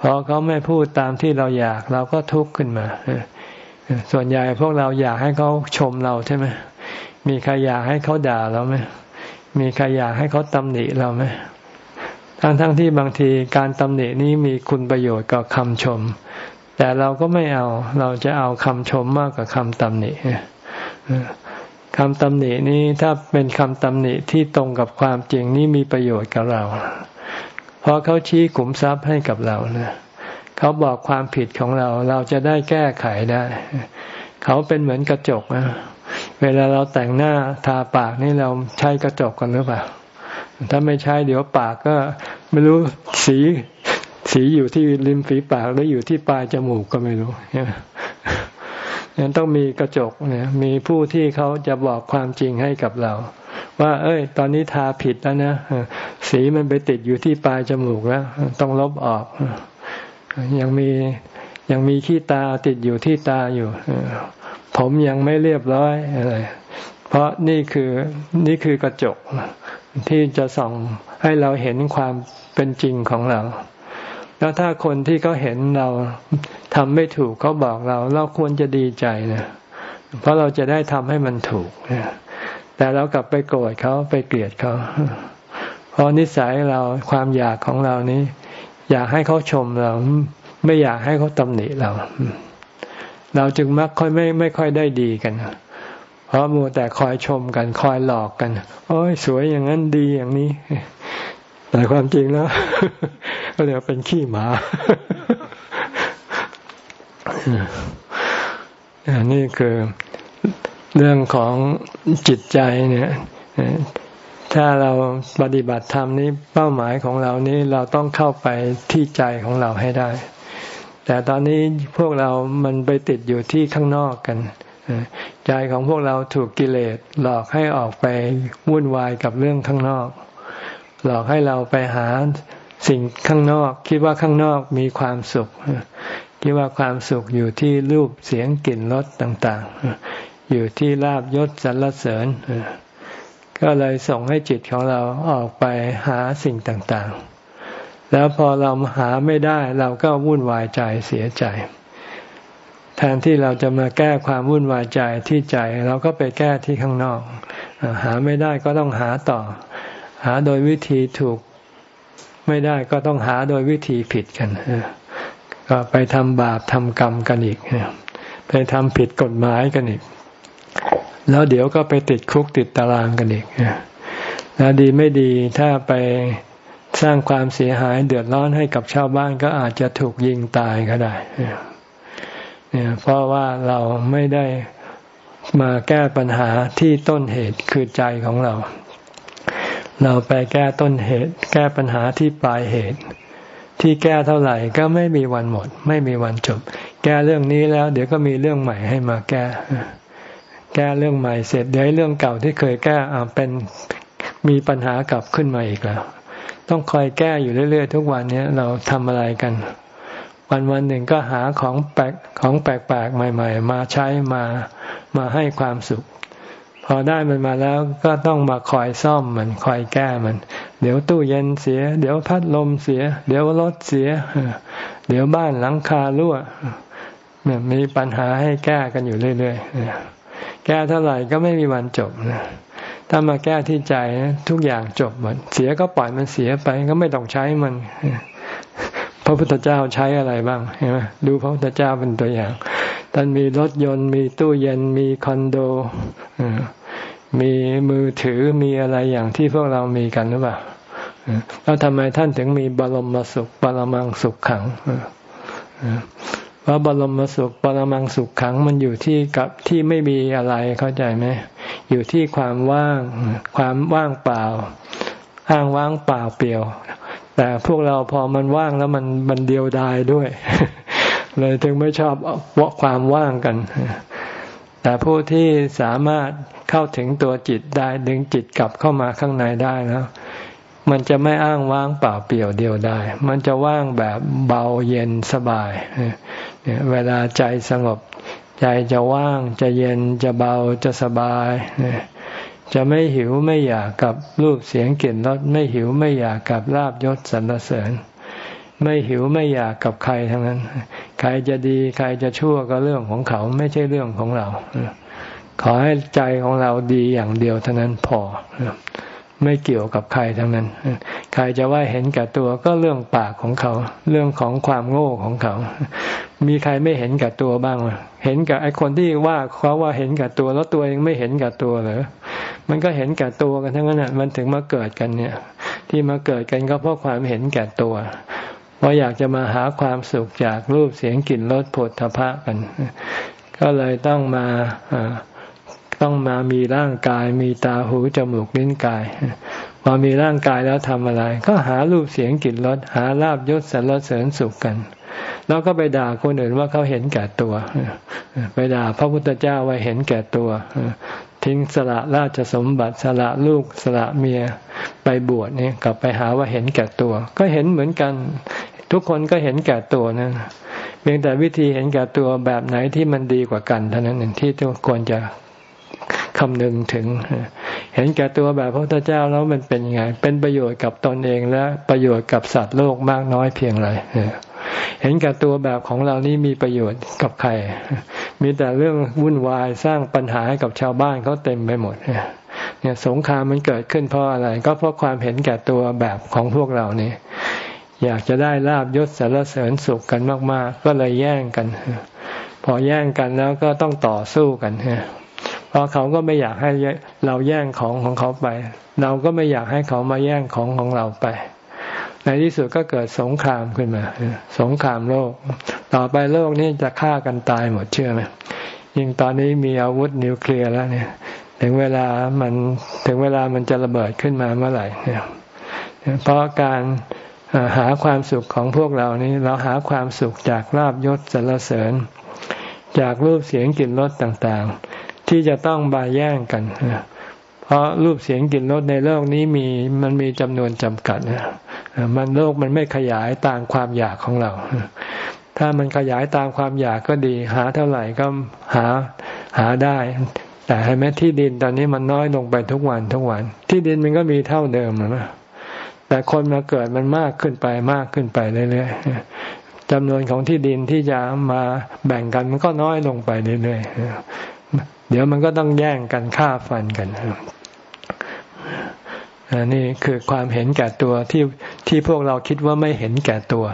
พอเขาไม่พูดตามที่เราอยากเราก็ทุกข์ขึ้นมาส่วนใหญ่พวกเราอยากให้เขาชมเราใช่ไหมมีใครอยากให้เขาด่าเราไหมมีใครอยากให้เขาตำหนิเราไหมทั้งทั้งที่บางทีการตำหนินี้มีคุณประโยชน์กับคำชม แต่เราก็ไม่เอา เราจะเอาคำชมมากกว่าคำตำหนิ คำตำหนินี้ถ้าเป็นคำตำหนิที่ตรงกับความจริงนี่มีประโยชน์กับเรา เพราะเขาชี้ขุมทรัพย์ให้กับเรานะเขาบอกความผิดของเราเราจะได้แก้ไขได้ เขาเป็นเหมือนกระจกนะเวลาเราแต่งหน้าทาปากนี่เราใช้กระจกกันหรือเปล่า ถ้าไม่ใช้เดี๋ยวปากก็ไม่รู้สีสีอยู่ที่ริมฝีปากหรืออยู่ที่ปลายจมูกก็ไม่รู้ ยังต้องมีกระจกเนี่ยมีผู้ที่เขาจะบอกความจริงให้กับเรา ว่า เอ้ย ตอนนี้ทาผิดแล้วนะสีมันไปติดอยู่ที่ปลายจมูกแล้ว ต้องลบออกยังมียังมีขี้ตาติดอยู่ที่ตาอยู่ผมยังไม่เรียบร้อยอะไรเพราะนี่คือนี่คือกระจกที่จะส่องให้เราเห็นความเป็นจริงของเรา แล้วถ้าคนที่เขาเห็นเราทำไม่ถูกเขาบอกเรา เราควรจะดีใจนะเพราะเราจะได้ทำให้มันถูกแต่เรากลับไปโกรธเขาไปเกลียดเขาเพราะนิสัยเราความอยากของเรานี้ อยากให้เขาชมเรา ไม่อยากให้เขาตำหนิเรา เราจึงมักค่อยไม่ไม่ค่อยได้ดีกันเพราะมัวแต่คอยชมกัน คอยหลอกกัน โอ้ยสวยอย่างนั้นดีอย่างนี้ แต่ความจริงแล้วก็เรียกเป็นขี้หมาอันนี้คือเรื่องของจิตใจเนี่ย ถ้าเราปฏิบัติธรรมนี้เป้าหมายของเรานี้เราต้องเข้าไปที่ใจของเราให้ได้ แต่ตอนนี้พวกเรามันไปติดอยู่ที่ข้างนอกกัน ใจของพวกเราถูกกิเลสหลอกให้ออกไปวุ่นวายกับเรื่องข้างนอก หลอกให้เราไปหาสิ่งข้างนอก คิดว่าข้างนอกมีความสุข คิดว่าความสุขอยู่ที่รูปเสียงกลิ่นรสต่างๆ อยู่ที่ลาบยศสรรเสริญ ก็เลยส่งให้จิตของเราออกไปหาสิ่งต่างๆ แล้วพอเราหาไม่ได้เราก็วุ่นวายใจเสียใจ แทนที่เราจะมาแก้ความวุ่นวายใจที่ใจ เราก็ไปแก้ที่ข้างนอก หาไม่ได้ก็ต้องหาต่อ หาโดยวิธีถูกไม่ได้ก็ต้องหาโดยวิธีผิดกันก็ไปทำบาปทำกรรมกันอีกไปทำผิดกฎหมายกันอีก แล้วเดี๋ยวก็ไปติดคุกติดตารางกันอีกแล้วดีไม่ดีถ้าไปสร้างความเสียหายเดือดร้อนให้กับชาวบ้านก็อาจจะถูกยิงตายก็ได้เนี่ยเพราะว่าเราไม่ได้มาแก้ปัญหาที่ต้นเหตุคือใจของเรา เราไปแก้ต้นเหตุ แก้ปัญหาที่ปลายเหตุ ที่แก้เท่าไหร่ก็ไม่มีวันหมด ไม่มีวันจบ แก้เรื่องนี้แล้ว เดี๋ยวก็มีเรื่องใหม่ให้มาแก้ แก้เรื่องใหม่เสร็จเดี๋ยวเรื่องเก่าที่เคยแก้เป็นมีปัญหากลับขึ้นมาอีกแล้ว ต้องคอยแก้อยู่เรื่อยๆ ทุกวันนี้เราทำอะไรกัน วันวันหนึ่งก็หาของแปลกของแปลกๆใหม่ ๆ มาใช้มามาให้ความสุข พอได้มันมาแล้วก็ต้องมาคอยซ่อมมันคอยแก้มัน เดี๋ยวตู้เย็นเสีย เดี๋ยวพัดลมเสีย เดี๋ยวรถเสีย เดี๋ยวบ้านหลังคารั่วมีปัญหาให้แก้กันอยู่เรื่อยๆแก้เท่าไหร่ก็ไม่มีวันจบถ้ามาแก้ที่ใจทุกอย่างจบหมดเสียก็ปล่อยมันเสียไปก็ไม่ต้องใช้มัน พระพุทธเจ้าใช้อะไรบ้างเห็นไหมดูพระพุทธเจ้าเป็นตัวอย่าง ท่านมีรถยนต์ มีตู้เย็นมีคอนโดมีมือถือมีอะไรอย่างที่พวกเรามีกันหรือเปล่าแล้วทำไมท่านถึงมีบรมสุขบรมังสุขขังเพราะบรมสุขบรมังสุขขังมันอยู่ที่กับที่ไม่มีอะไรเข้าใจไหมอยู่ที่ความว่างความว่างเปล่าอ้างว่างเปล่าเปลี่ยว แต่พวกเราพอมันว่างแล้วมันมันเดียวดายด้วย เลยถึงไม่ชอบวความว่างกัน แต่ผู้ที่สามารถเข้าถึงตัวจิตได้ดึงจิตกลับเข้ามาข้างในได้แล้วมันจะไม่อ้างว่างเปล่าเปลี่ยวเดียวได้ มันจะว่างแบบเบาเย็นสบาย เวลาใจสงบ ใจจะว่างจะเย็นจะเบาจะสบาย จะไม่หิวไม่อยากกับรูปเสียงกลิ่นรสไม่หิวไม่อยากกับลาบยศสรรเสริญ ไม่หิวไม่อยากกับใครทั้งนั้น ใครจะดีใครจะชั่วก็เรื่องของเขาไม่ใช่เรื่องของเรา ขอให้ใจของเราดีอย่างเดียวเท่านั้นพอ ไม่เกี่ยวกับใครทั้งนั้น ใครจะว่าเห็นแก่ตัวก็เรื่องปากของเขา เรื่องของความโง่ของเขา มีใครไม่เห็นแก่ตัวบ้าง เห็นกับไอ้คนที่ว่าเขาว่าเห็นแก่ตัวแล้วตัวเองไม่เห็นแก่ตัวเหรอ มันก็เห็นแก่ตัวกันทั้งนั้นอะมันถึงมาเกิดกันเนี่ย ที่มาเกิดกันก็เพราะความเห็นแก่ตัว เพราะอยากจะมาหาความสุขจากรูปเสียงกลิ่นรสผลทพะกัน ก็เลยต้องมา ต้องมามีร่างกาย มีตาหูจมูกลิ้นกายพอมีร่างกายแล้วทำอะไร ก็หารูปเสียงกลิ่นรสหาลาบยศสรรเสริญสุขกัน แล้วก็ไปด่าคนอื่นว่าเขาเห็นแก่ตัว ไปด่าพระพุทธเจ้าว่าเห็นแก่ตัว ทิ้งสละราชสมบัติสละลูกสละเมียไปบวชนี่กลับไปหาว่าเห็นแก่ตัว ก็เห็นเหมือนกัน ทุกคนก็เห็นแก่ตัวนะเพียงแต่วิธีเห็นแก่ตัวแบบไหนที่มันดีกว่ากันเท่านั้นเองที่ทุกคนจะ คำนึงถึง เห็นแก่ตัวแบบพระพุทธเจ้าแล้วมันเป็นยังไง เป็นประโยชน์กับตนเองและประโยชน์กับสัตว์โลกมากน้อยเพียงไรเห็นแก่ตัวแบบของเรานี่มีประโยชน์กับใคร มีแต่เรื่องวุ่นวายสร้างปัญหาให้กับชาวบ้านเขาเต็มไปหมดเนี่ยสงครามมันเกิดขึ้นเพราะอะไร ก็เพราะความเห็นแก่ตัวแบบของพวกเรานี่อยากจะได้ลาบยศสารเสริญสุขกันมาก ๆ ก็เลยแย่งกัน พอแย่งกันแล้วก็ต้องต่อสู้กัน เพราะเขาก็ไม่อยากให้เราแย่งของของเขาไป เราก็ไม่อยากให้เขามาแย่งของของเราไป ในที่สุดก็เกิดสงครามขึ้นมา สงครามโลก ต่อไปโลกนี้จะฆ่ากันตายหมดเชื่อไหมยิ่งตอนนี้มีอาวุธนิวเคลียร์แล้วเนี่ย ถึงเวลามันถึงเวลามันจะระเบิดขึ้นมาเมื่อไหร่เนี่ยเพราะการหาความสุขของพวกเรานี้เราหาความสุขจากลาบยศสรรเสริญ จากรูปเสียงกลิ่นรสต่าง ที่จะต้องบาแย่งกัน เพราะรูปเสียงกลิ่นรสในโลกนี้มีมันมีจำนวนจำกัดมันโลกมันไม่ขยายตามความอยากของเรา ถ้ามันขยายตามความอยากก็ดี หาเท่าไหร่ก็หาหาได้ แต่ให้แม้ที่ดินตอนนี้มันน้อยลงไปทุกวันทุกวัน ที่ดินมันก็มีเท่าเดิมนะแต่คนมาเกิดมันมากขึ้นไปมากขึ้นไปเรื่อยๆจำนวนของที่ดินที่จะมาแบ่งกันมันก็น้อยลงไปเรื่อยๆ เดี๋ยวมันก็ต้องแย่งกันฆ่าฟันกันอันนี้คือความเห็นแก่ตัวที่ที่พวกเราคิดว่าไม่เห็นแก่ตัว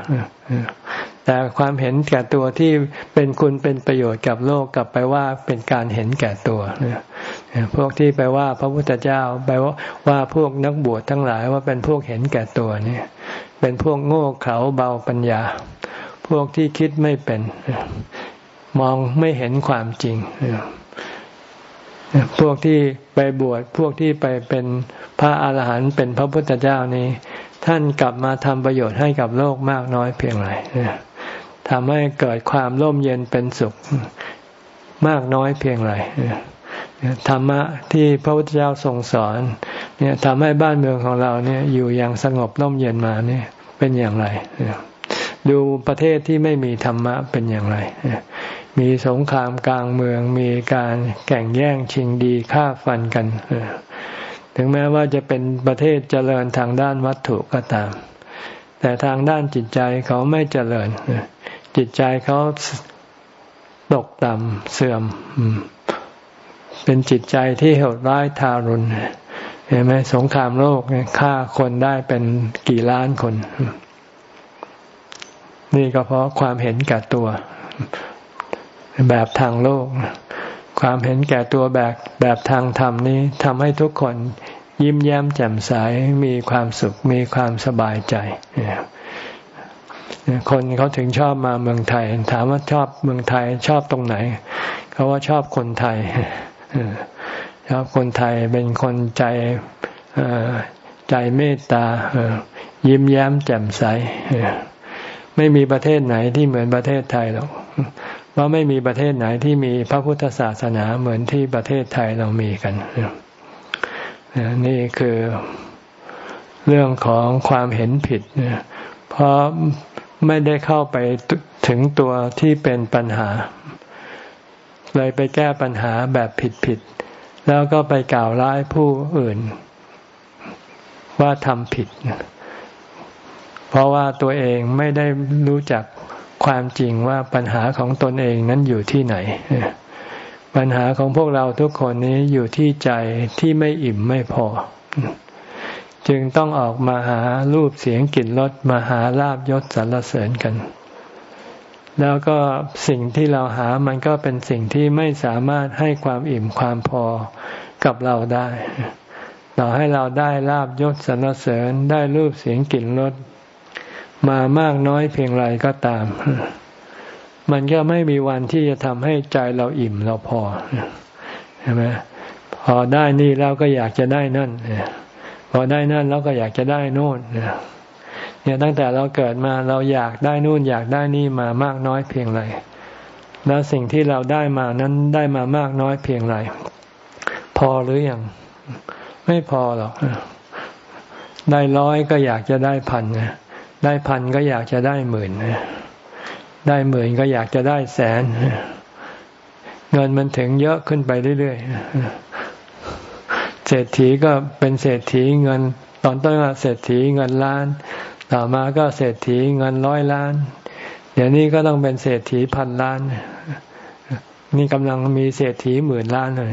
แต่ความเห็นแก่ตัวที่เป็นคุณเป็นประโยชน์กับโลกกลับไปว่าเป็นการเห็นแก่ตัวพวกที่ไปว่าพระพุทธเจ้าไปว่าว่าพวกนักบวชทั้งหลายว่าเป็นพวกเห็นแก่ตัวนี่เป็นพวกโง่เขลาเบาปัญญา พวกที่คิดไม่เป็น มองไม่เห็นความจริง พวกที่ไปบวชพวกที่ไปเป็นพระอาหารหันต์เป็นพระพุทธเจ้านี้ ท่านกลับมาทำประโยชน์ให้กับโลกมากน้อยเพียงไรทำให้เกิดความร่มเย็นเป็นสุขมากน้อยเพียงไรธรรมะที่พระพุทธเจ้าทรงสอน เนี่ยทำให้บ้านเมืองของเราเนี่ยอยู่อย่างสงบร่มเย็นมาเนี่ยเป็นอย่างไรดูประเทศที่ไม่มีธรรมะเป็นอย่างไร มีสงครามกลางเมืองมีการแข่งแย่งชิงดีฆ่าฟันกัน ถึงแม้ว่าจะเป็นประเทศเจริญทางด้านวัตถุก็ตาม แต่ทางด้านจิตใจเขาไม่เจริญ จิตใจเขาตกต่ำเสื่อม เป็นจิตใจที่โหดร้ายทารุณเห็นไหมสงครามโลกฆ่าคนได้เป็นกี่ล้านคน นี่ก็เพราะความเห็นแก่ตัว แบบทางโลก ความเห็นแก่ตัวแบบแบบทางธรรมนี้ทำให้ทุกคนยิ้มแย้มแจ่มใสมีความสุขมีความสบายใจ คนเขาถึงชอบมาเมืองไทย ถามว่าชอบเมืองไทยชอบตรงไหน เขาว่าชอบคนไทยชอบคนไทยเป็นคนใจใจเมตตายิ้มแย้มแจ่มใสไม่มีประเทศไหนที่เหมือนประเทศไทยหรอก เพราะไม่มีประเทศไหนที่มีพระพุทธศาสนาเหมือนที่ประเทศไทยเรามีกัน นี่คือเรื่องของความเห็นผิด เพราะไม่ได้เข้าไปถึงตัวที่เป็นปัญหา เลยไปแก้ปัญหาแบบผิดๆ แล้วก็ไปกล่าวร้ายผู้อื่น ว่าทำผิด เพราะว่าตัวเองไม่ได้รู้จัก ความจริงว่าปัญหาของตนเองนั้นอยู่ที่ไหน ปัญหาของพวกเราทุกคนนี้อยู่ที่ใจที่ไม่อิ่มไม่พอ จึงต้องออกมาหารูปเสียงกลิ่นรสมาหาลาบยศสรรเสริญกัน แล้วก็สิ่งที่เราหามันก็เป็นสิ่งที่ไม่สามารถให้ความอิ่มความพอกับเราได้ต่อให้เราได้ลาบยศสรรเสริญได้รูปเสียงกลิ่นรส มามากน้อยเพียงไรก็ตาม มันก็ไม่มีวันที่จะทำให้ใจเราอิ่มเราพอใช่ไหมพอได้นี่แล้วก็อยากจะได้นั่นพอได้นั่นเราก็อยากจะได้นู่นเนี่ยตั้งแต่เราเกิดมาเราอยากได้นู่น อยากได้นี่มามากน้อยเพียงไรแล้วสิ่งที่เราได้มานั้นได้มามากน้อยเพียงไรพอหรืออยังไม่พอหรอกได้ร้อยก็อยากจะได้พัน ได้พันก็อยากจะได้หมื่นได้หมื่นก็อยากจะได้แสน เงินมันถึงเยอะขึ้นไปเรื่อยๆเศรษฐีก็เป็นเศรษฐีเงิน ตอนต้นเศรษฐีเงินล้าน ต่อมาก็เศรษฐีเงินร้อยล้าน เดี๋ยวนี้ก็ต้องเป็นเศรษฐีพันล้าน นี่กำลังมีเศรษฐีหมื่นล้านเลย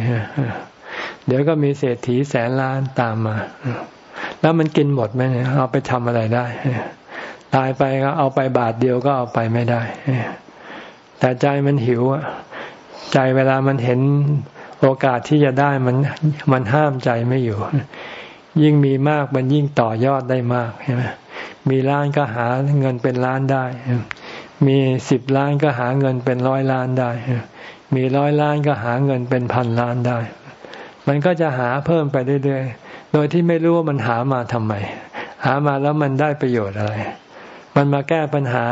เดี๋ยวก็มีเศรษฐีแสนล้านตามมา แล้วมันกินหมดไหมเอาไปทำอะไรได้ ตายไปก็เอาไปบาทเดียวก็เอาไปไม่ได้ แต่ใจมันหิวอะใจเวลามันเห็นโอกาสที่จะได้มันมันห้ามใจไม่อยู่ ยิ่งมีมากมันยิ่งต่อยอดได้มากใช่ไหมมีล้านก็หาเงินเป็นล้านได้ มีสิบล้านก็หาเงินเป็นร้อยล้านได้ มีร้อยล้านก็หาเงินเป็นพันล้านได้ มันก็จะหาเพิ่มไปเรื่อยๆ โดยที่ไม่รู้ว่ามันหามาทำไม หามาแล้วมันได้ประโยชน์อะไร มันมาแก้ปัญหา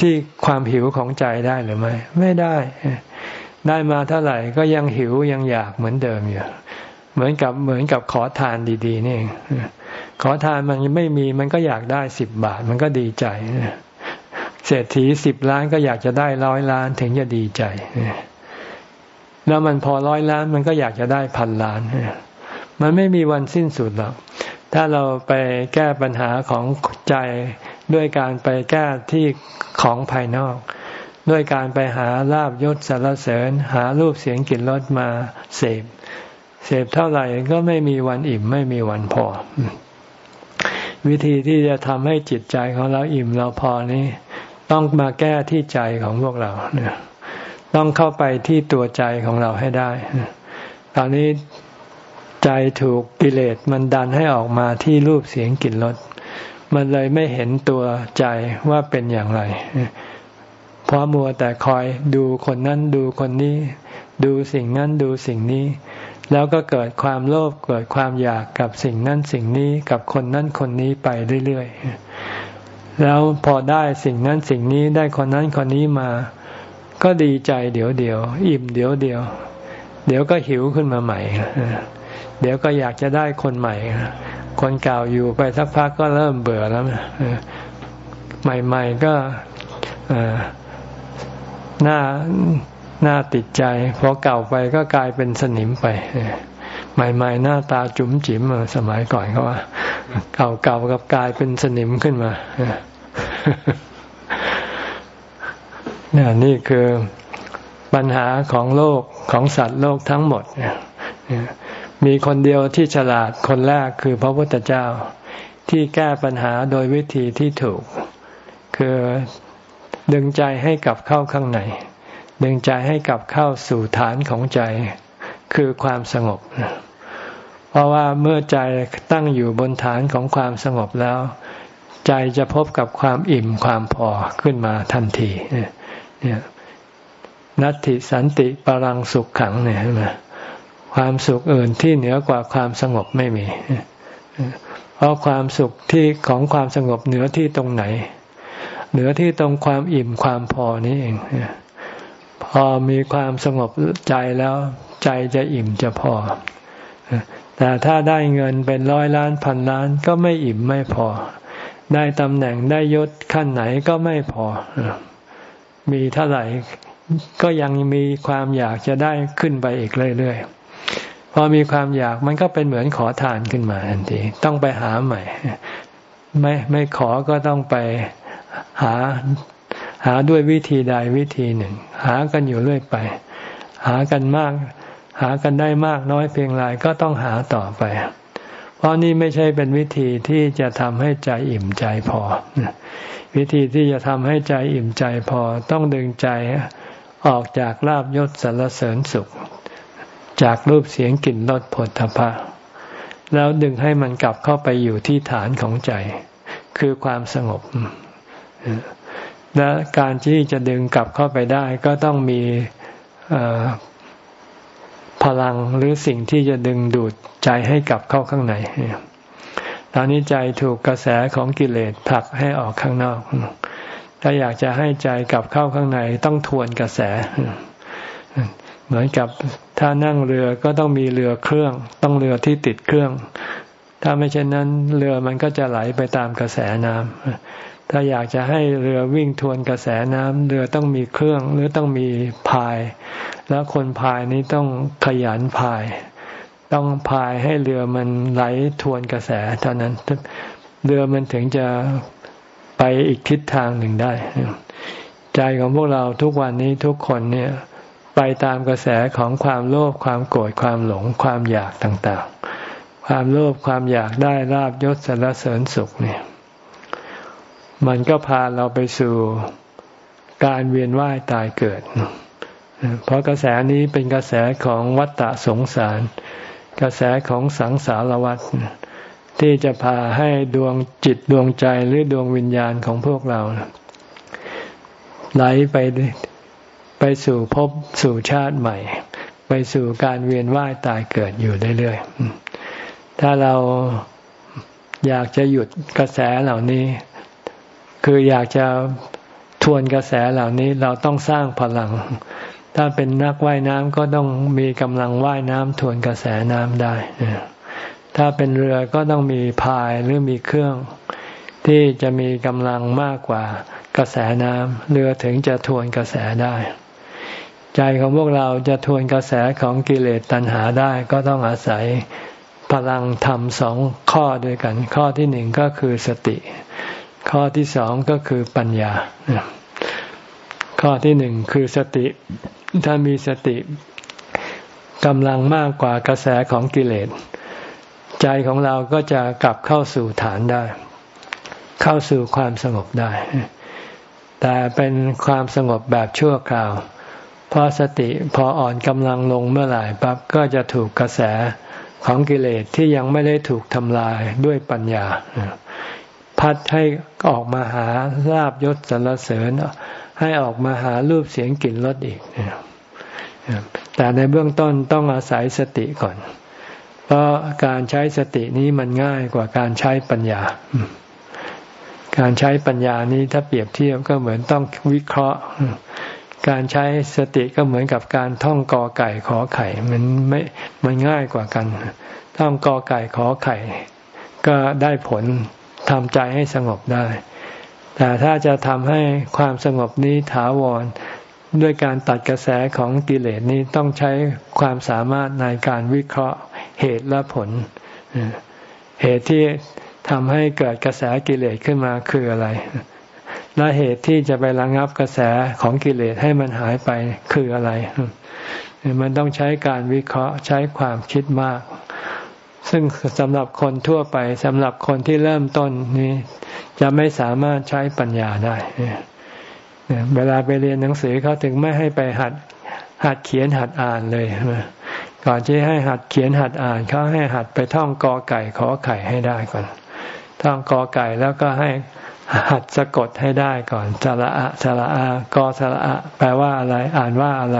ที่ความหิวของใจได้หรือไม่ ไม่ได้ ได้มาเท่าไหร่ก็ยังหิวยังอยากเหมือนเดิมอยู่ เหมือนกับเหมือนกับขอทานดีๆนี่เองขอทานมันไม่มีมันก็อยากได้สิบบาท มันก็ดีใจเศรษฐีสิบล้านก็อยากจะได้ร้อยล้านถึงจะดีใจแล้วมันพอร้อยล้านมันก็อยากจะได้พันล้าน มันไม่มีวันสิ้นสุดหรอก ถ้าเราไปแก้ปัญหาของใจ ด้วยการไปแก้ที่ของภายนอก ด้วยการไปหาลาบยศสารเสริญ หารูปเสียงกลิ่นรสมาเสพ เสพเท่าไหร่ก็ไม่มีวันอิ่มไม่มีวันพอ วิธีที่จะทำให้จิตใจของเราอิ่มเราพอนี้ ต้องมาแก้ที่ใจของพวกเราเนี่ยต้องเข้าไปที่ตัวใจของเราให้ได้ ตอนนี้ใจถูกกิเลสมันดันให้ออกมาที่รูปเสียงกลิ่นรส มันเลยไม่เห็นตัวใจว่าเป็นอย่างไร เพราะมัวแต่คอยดูคนนั้นดูคนนี้ ดูสิ่งนั้นดูสิ่งนี้ แล้วก็เกิดความโลภเกิดความอยากกับสิ่งนั้นสิ่งนี้กับคนนั้นคนนี้ไปเรื่อยๆ แล้วพอได้สิ่งนั้นสิ่งนี้ได้คนนั้นคนนี้มา ก็ดีใจเดี๋ยวเดียวอิ่มเดี๋ยวเดียว เดี๋ยวก็หิวขึ้นมาใหม่ เดี๋ยวก็อยากจะได้คนใหม่ คนเก่าอยู่ไปสักพักก็เริ่มเบื่อแล้วใหม่ ๆ ก็หน้าหน้าติดใจพอเก่าไปก็กลายเป็นสนิมไปใหม่ ๆ หน้าตาจุ๋มจิ๋มสมัยก่อนเขาว่า เก่าๆกับกลายเป็นสนิมขึ้นมาเนี่ยนี่คือปัญหาของโลกของสัตว์โลกทั้งหมด มีคนเดียวที่ฉลาดคนแรกคือพระพุทธเจ้า ที่แก้ปัญหาโดยวิธีที่ถูก คือดึงใจให้กลับเข้าข้างในดึงใจให้กลับเข้าสู่ฐานของใจ คือความสงบ เพราะว่าเมื่อใจตั้งอยู่บนฐานของความสงบแล้ว ใจจะพบกับความอิ่มความพอขึ้นมาทันทีเนี่ยนัตติสันติปรังสุขขังเนี่ยใช่ไหม ความสุขอื่นที่เหนือกว่าความสงบไม่มี เพราะความสุขที่ของความสงบเหนือที่ตรงไหน เหนือที่ตรงความอิ่มความพอนี้เอง พอมีความสงบใจแล้วใจจะอิ่มจะพอ แต่ถ้าได้เงินเป็นร้อยล้านพันล้านก็ไม่อิ่มไม่พอ ได้ตำแหน่งได้ยศขั้นไหนก็ไม่พอ มีเท่าไหร่ก็ยังมีความอยากจะได้ขึ้นไปอีกเรื่อยๆ พอมีความอยากมันก็เป็นเหมือนขอทานขึ้นมาทันทีต้องไปหาใหม่ ไม่ไม่ขอก็ต้องไปหาหาด้วยวิธีใดวิธีหนึ่ง หากันอยู่เรื่อยไป หากันมาก หากันได้มากน้อยเพียงไรก็ต้องหาต่อไป เพราะนี่ไม่ใช่เป็นวิธีที่จะทำให้ใจอิ่มใจพอ วิธีที่จะทำให้ใจอิ่มใจพอต้องดึงใจออกจากลาบยศสรรเสริญสุข จากรูปเสียงกลิ่นรสผลทพะ แล้วดึงให้มันกลับเข้าไปอยู่ที่ฐานของใจ คือความสงบ และการที่จะดึงกลับเข้าไปได้ก็ต้องมีพลังหรือสิ่งที่จะดึงดูดใจให้กลับเข้าข้างในตอนนี้ใจถูกกระแสของกิเลสผลักให้ออกข้างนอก ถ้าอยากจะให้ใจกลับเข้าข้างในต้องทวนกระแส เหมือนกับ ถ้านั่งเรือก็ต้องมีเรือเครื่อง ต้องเรือที่ติดเครื่อง ถ้าไม่เช่นนั้นเรือมันก็จะไหลไปตามกระแสน้ำถ้าอยากจะให้เรือวิ่งทวนกระแสน้ำเรือต้องมีเครื่องหรือต้องมีพาย แล้วคนพายนี้ต้องขยันพาย ต้องพายให้เรือมันไหลทวนกระแสเท่านั้น เรือมันถึงจะไปอีกทิศทางหนึ่งได้ ใจของพวกเราทุกวันนี้ทุกคนเนี่ย ไปตามกระแสของความโลภความโกรธความหลงความอยากต่างๆ ความโลภความอยากได้ลาบยศสรรเสริญสุขเนี่ยมันก็พาเราไปสู่การเวียนว่ายตายเกิด เพราะกระแสนี้เป็นกระแสของวัฏฏะสงสาร กระแสของสังสารวัฏที่จะพาให้ดวงจิตดวงใจหรือดวงวิญญาณของพวกเราไหลไป ไปสู่ภพสู่ชาติใหม่ ไปสู่การเวียนว่ายตายเกิดอยู่เรื่อยๆ ถ้าเราอยากจะหยุดกระแสเหล่านี้ คืออยากจะทวนกระแสเหล่านี้เราต้องสร้างพลัง ถ้าเป็นนักว่ายน้ำก็ต้องมีกำลังว่ายน้ำทวนกระแสน้ำได้ ถ้าเป็นเรือก็ต้องมีพายหรือมีเครื่อง ที่จะมีกำลังมากกว่ากระแสน้ำเรือถึงจะทวนกระแสได้ ใจของพวกเราจะทวนกระแสของกิเลสตัณหาได้ก็ต้องอาศัยพลังธรรมสองข้อด้วยกัน ข้อที่หนึ่งก็คือสติ ข้อที่สองก็คือปัญญา ข้อที่หนึ่งคือสติ ถ้ามีสติกำลังมากกว่ากระแสของกิเลส ใจของเราก็จะกลับเข้าสู่ฐานได้ เข้าสู่ความสงบได้ แต่เป็นความสงบแบบชั่วคราว เพราะสติพออ่อนกำลังลงเมื่อไหร่ปั๊บก็จะถูกกระแสของกิเลสที่ยังไม่ได้ถูกทำลายด้วยปัญญา พัดให้ออกมาหาลาบยศสรรเสริญ ให้ออกมาหารูปเสียงกลิ่นรสอีก แต่ในเบื้องต้นต้องอาศัยสติก่อน เพราะการใช้สตินี้มันง่ายกว่าการใช้ปัญญา การใช้ปัญญานี้ถ้าเปรียบเทียบก็เหมือนต้องวิเคราะห์ การใช้สติก็เหมือนกับการท่องกอไก่ขอไข่ มันไม่มันง่ายกว่ากัน ท่องกอไก่ขอไข่ ก็ได้ผลทำใจให้สงบได้ แต่ถ้าจะทำให้ความสงบนี้ถาวร ด้วยการตัดกระแสของกิเลสนี้ต้องใช้ความสามารถในการวิเคราะห์เหตุและผล เหตุที่ทำให้เกิดกระแสกิเลสขึ้นมาคืออะไร และเหตุที่จะไประงับกระแสของกิเลสให้มันหายไปคืออะไร มันต้องใช้การวิเคราะห์ใช้ความคิดมาก ซึ่งสำหรับคนทั่วไปสำหรับคนที่เริ่มต้นนี้ จะไม่สามารถใช้ปัญญาได้ เวลาไปเรียนหนังสือเขาถึงไม่ให้ไปหัดหัดเขียนหัดอ่านเลยก่อนที่ให้หัดเขียนหัดอ่านเขาให้หัดไปท่องกอไก่ขอไข่ให้ได้ก่อนท่องกอไก่แล้วก็ให้ หัดสะกดให้ได้ก่อนสระอะสระอากอสระอะแปลว่าอะไร อ่านว่าอะไร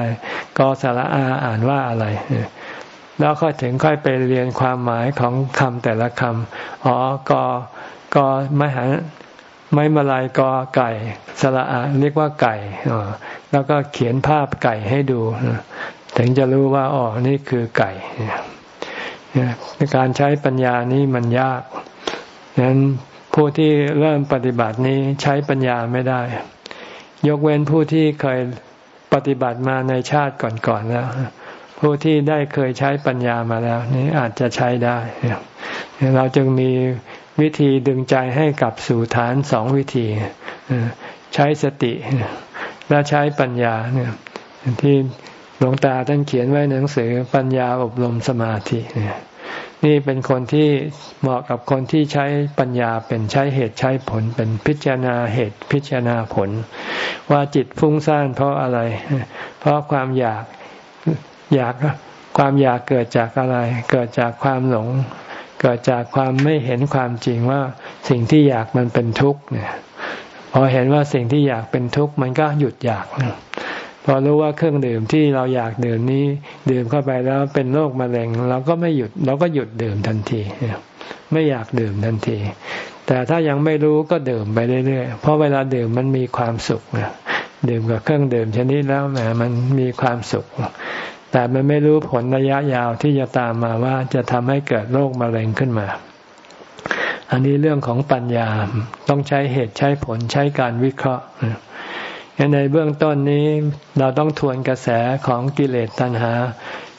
กอสระอาอ่านว่าอะไร แล้วค่อยถึงค่อยไปเรียนความหมายของคำแต่ละคำอ๋อกอกอไม่หันไม่มาลายกอไก่ สระอะเรียกว่าไก่แล้วก็เขียนภาพไก่ให้ดู ถึงจะรู้ว่าอ๋อนี่คือไก่การใช้ปัญญานี้มันยากนั้น ผู้ที่เริ่มปฏิบัตินี้ใช้ปัญญาไม่ได้ ยกเว้นผู้ที่เคยปฏิบัติมาในชาติก่อนๆแล้ว ผู้ที่ได้เคยใช้ปัญญามาแล้ว นี้อาจจะใช้ได้ เราจึงมีวิธีดึงใจให้กลับสู่ฐานสองวิธี ใช้สติ และใช้ปัญญาเนี่ยที่หลวงตาท่านเขียนไว้ในหนังสือปัญญาอบรมสมาธินี่ นี่เป็นคนที่เหมาะกับคนที่ใช้ปัญญาเป็นใช้เหตุใช้ผล เป็นพิจารณาเหตุพิจารณาผล ว่าจิตฟุ้งซ่านเพราะอะไร เพราะความอยากอยากความอยากเกิดจากอะไร เกิดจากความหลง เกิดจากความไม่เห็นความจริงว่าสิ่งที่อยากมันเป็นทุกข์เนี่ยพอเห็นว่าสิ่งที่อยากเป็นทุกข์มันก็หยุดอยาก พอรู้ว่าเครื่องดื่มที่เราอยากดื่มนี้ ดื่มเข้าไปแล้วเป็นโรคมะเร็ง เราก็ไม่หยุดเราก็หยุดดื่มทันที ไม่อยากดื่มทันที แต่ถ้ายังไม่รู้ก็ดื่มไปเรื่อยๆเพราะเวลาดื่มมันมีความสุขดื่มกับเครื่องดื่มชนิดแล้วแหมมันมีความสุข แต่มันไม่รู้ผลระยะยาวที่จะตามมาว่าจะทำให้เกิดโรคมะเร็งขึ้นมา อันนี้เรื่องของปัญญาต้องใช้เหตุใช้ผลใช้การวิเคราะห์ ในเบื้องต้นนี้เราต้องทวนกระแสของกิเลสตัณหา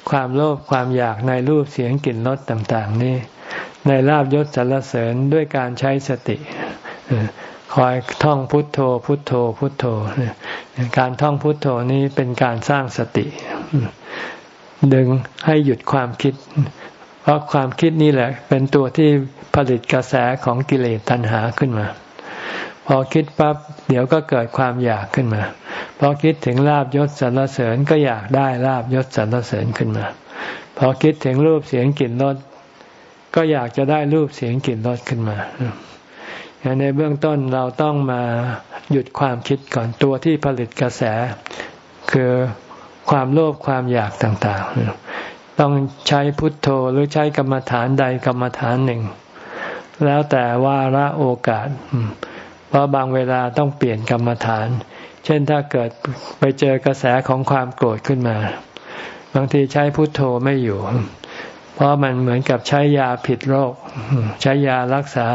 ความโลภความอยากในรูปเสียงกลิ่นรสต่างๆ นี่ในลาบยศสรรเสริญด้วยการใช้สติคอยท่องพุทโธ พุทโธ พุทโธ การท่องพุทโธนี้เป็นการสร้างสติ ดึงให้หยุดความคิด เพราะความคิดนี่แหละ เป็นตัวที่ผลิตกระแสของกิเลสตัณหาขึ้นมา พอคิดปั๊บเดี๋ยวก็เกิดความอยากขึ้นมาพอคิดถึงลาบยศสรรเสริญก็อยากได้ลาบยศสรรเสริญขึ้นมา พอคิดถึงรูปเสียงกลิ่นรสก็อยากจะได้รูปเสียงกลิ่นรสขึ้นมาในเบื้องต้นเราต้องมาหยุดความคิดก่อนตัวที่ผลิตกระแส คือความโลภความอยากต่างๆ ต้องใช้พุทโธหรือใช้กรรมฐานใดกรรมฐานหนึ่ง แล้วแต่ว่าระโอกาส เพราะบางเวลาต้องเปลี่ยนกรรมฐาน เช่นถ้าเกิดไปเจอกระแสของความโกรธขึ้นมา บางทีใช้พุทโธไม่อยู่ เพราะมันเหมือนกับใช้ยาผิดโรค ใช้ยารักษา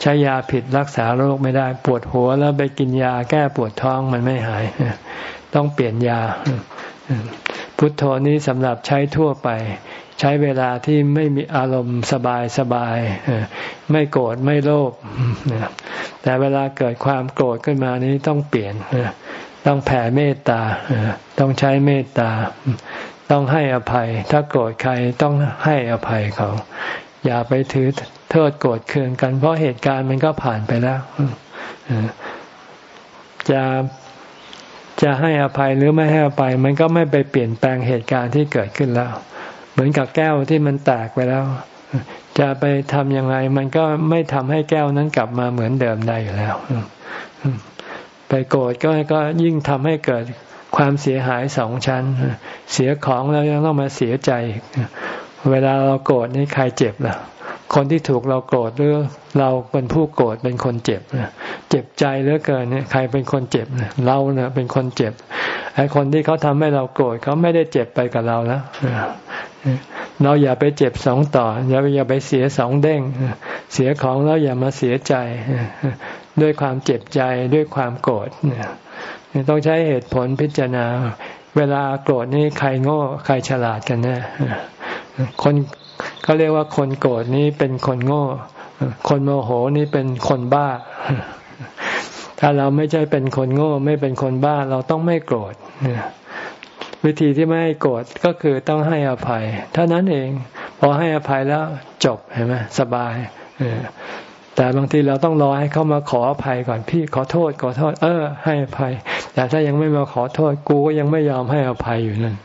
ใช้ยาผิดรักษาโรคไม่ได้ ปวดหัวแล้วไปกินยาแก้ปวดท้องมันไม่หาย ต้องเปลี่ยนยา พุทโธนี้สำหรับใช้ทั่วไป ช้เวลาที่ไม่มีอารมณ์สบายสบายไม่โกรธไม่โลภแต่เวลาเกิดความโกรธขึ้นมานี้ต้องเปลี่ยนต้องแผ่เมตตาต้องใช้เมตตา ต้องให้อภัย ถ้าโกรธใครต้องให้อภัยเขา อย่าไปถือโทษโกรธเคืองกัน เพราะเหตุการณ์มันก็ผ่านไปแล้วจะจะให้อภัยหรือไม่ให้อภัย มันก็ไม่ไปเปลี่ยนแปลงเหตุการณ์ที่เกิดขึ้นแล้ว เหมือนกับแก้วที่มันแตกไปแล้ว จะไปทำยังไง มันก็ไม่ทำให้แก้วนั้นกลับมาเหมือนเดิมได้อยู่แล้ว ไปโกรธก็ก็ยิ่งทำให้เกิดความเสียหายสองชั้น เสียของแล้วยังต้องมาเสียใจ เวลาเราโกรธนี่ใครเจ็บล่ะ คนที่ถูกเราโกรธหรือเราเป็นผู้โกรธเป็นคนเจ็บเจ็บใจเหลือเกินเนี่ยใครเป็นคนเจ็บเราเนี่ยเป็นคนเจ็บไอ้คนที่เขาทำให้เราโกรธเขาไม่ได้เจ็บไปกับเราแล้วเราอย่าไปเจ็บสองต่อ อย่าอย่าไปเสียสองเด้ง เสียของแล้วอย่ามาเสียใจ ด้วยความเจ็บใจด้วยความโกรธต้องใช้เหตุผลพิจารณา เวลาโกรธนี่ใครโง่ ใครฉลาดกันแน่คน เขาเรียกว่าคนโกรธนี้เป็นคนโง่ คนโมโหนี่เป็นคนบ้า ถ้าเราไม่ใช่เป็นคนโง่ ไม่เป็นคนบ้าเราต้องไม่โกรธวิธีที่ไม่ให้โกรธก็คือต้องให้อภัยเท่านั้นเอง พอให้อภัยแล้วจบเห็นไหมสบาย แต่บางทีเราต้องรอให้เขามาขออภัยก่อนพี่ขอโทษขอโทษ เออ ให้อภัย แต่ถ้ายังไม่มาขอโทษกูก็ยังไม่ยอมให้อภัยอยู่นั่น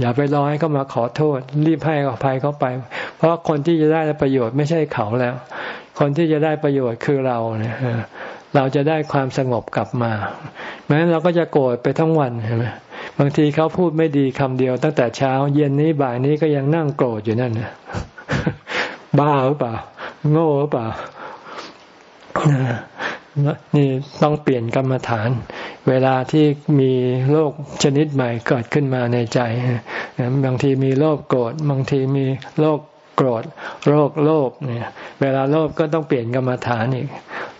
อย่าไปรอให้เขามาขอโทษ รีบให้อภัยเขาไป เพราะคนที่จะได้ประโยชน์ไม่ใช่เขาแล้ว คนที่จะได้ประโยชน์คือเราเนี่ยเราจะได้ความสงบกลับมาแม้นเราก็จะโกรธไปทั้งวันใช่ไหมบางทีเขาพูดไม่ดีคำเดียว ตั้งแต่เช้า เย็นนี้บ่ายนี้ก็ยังนั่งโกรธอยู่นั่นนะบ้าหรือเปล่า โง่หรือเปล่า นี่ต้องเปลี่ยนกรรมฐาน เวลาที่มีโรคชนิดใหม่เกิดขึ้นมาในใจบางทีมีโรคโกรธบางทีมีโรคโกรธโรคโลภเนี่ยเวลาโลภก็ต้องเปลี่ยนกรรมฐานอีก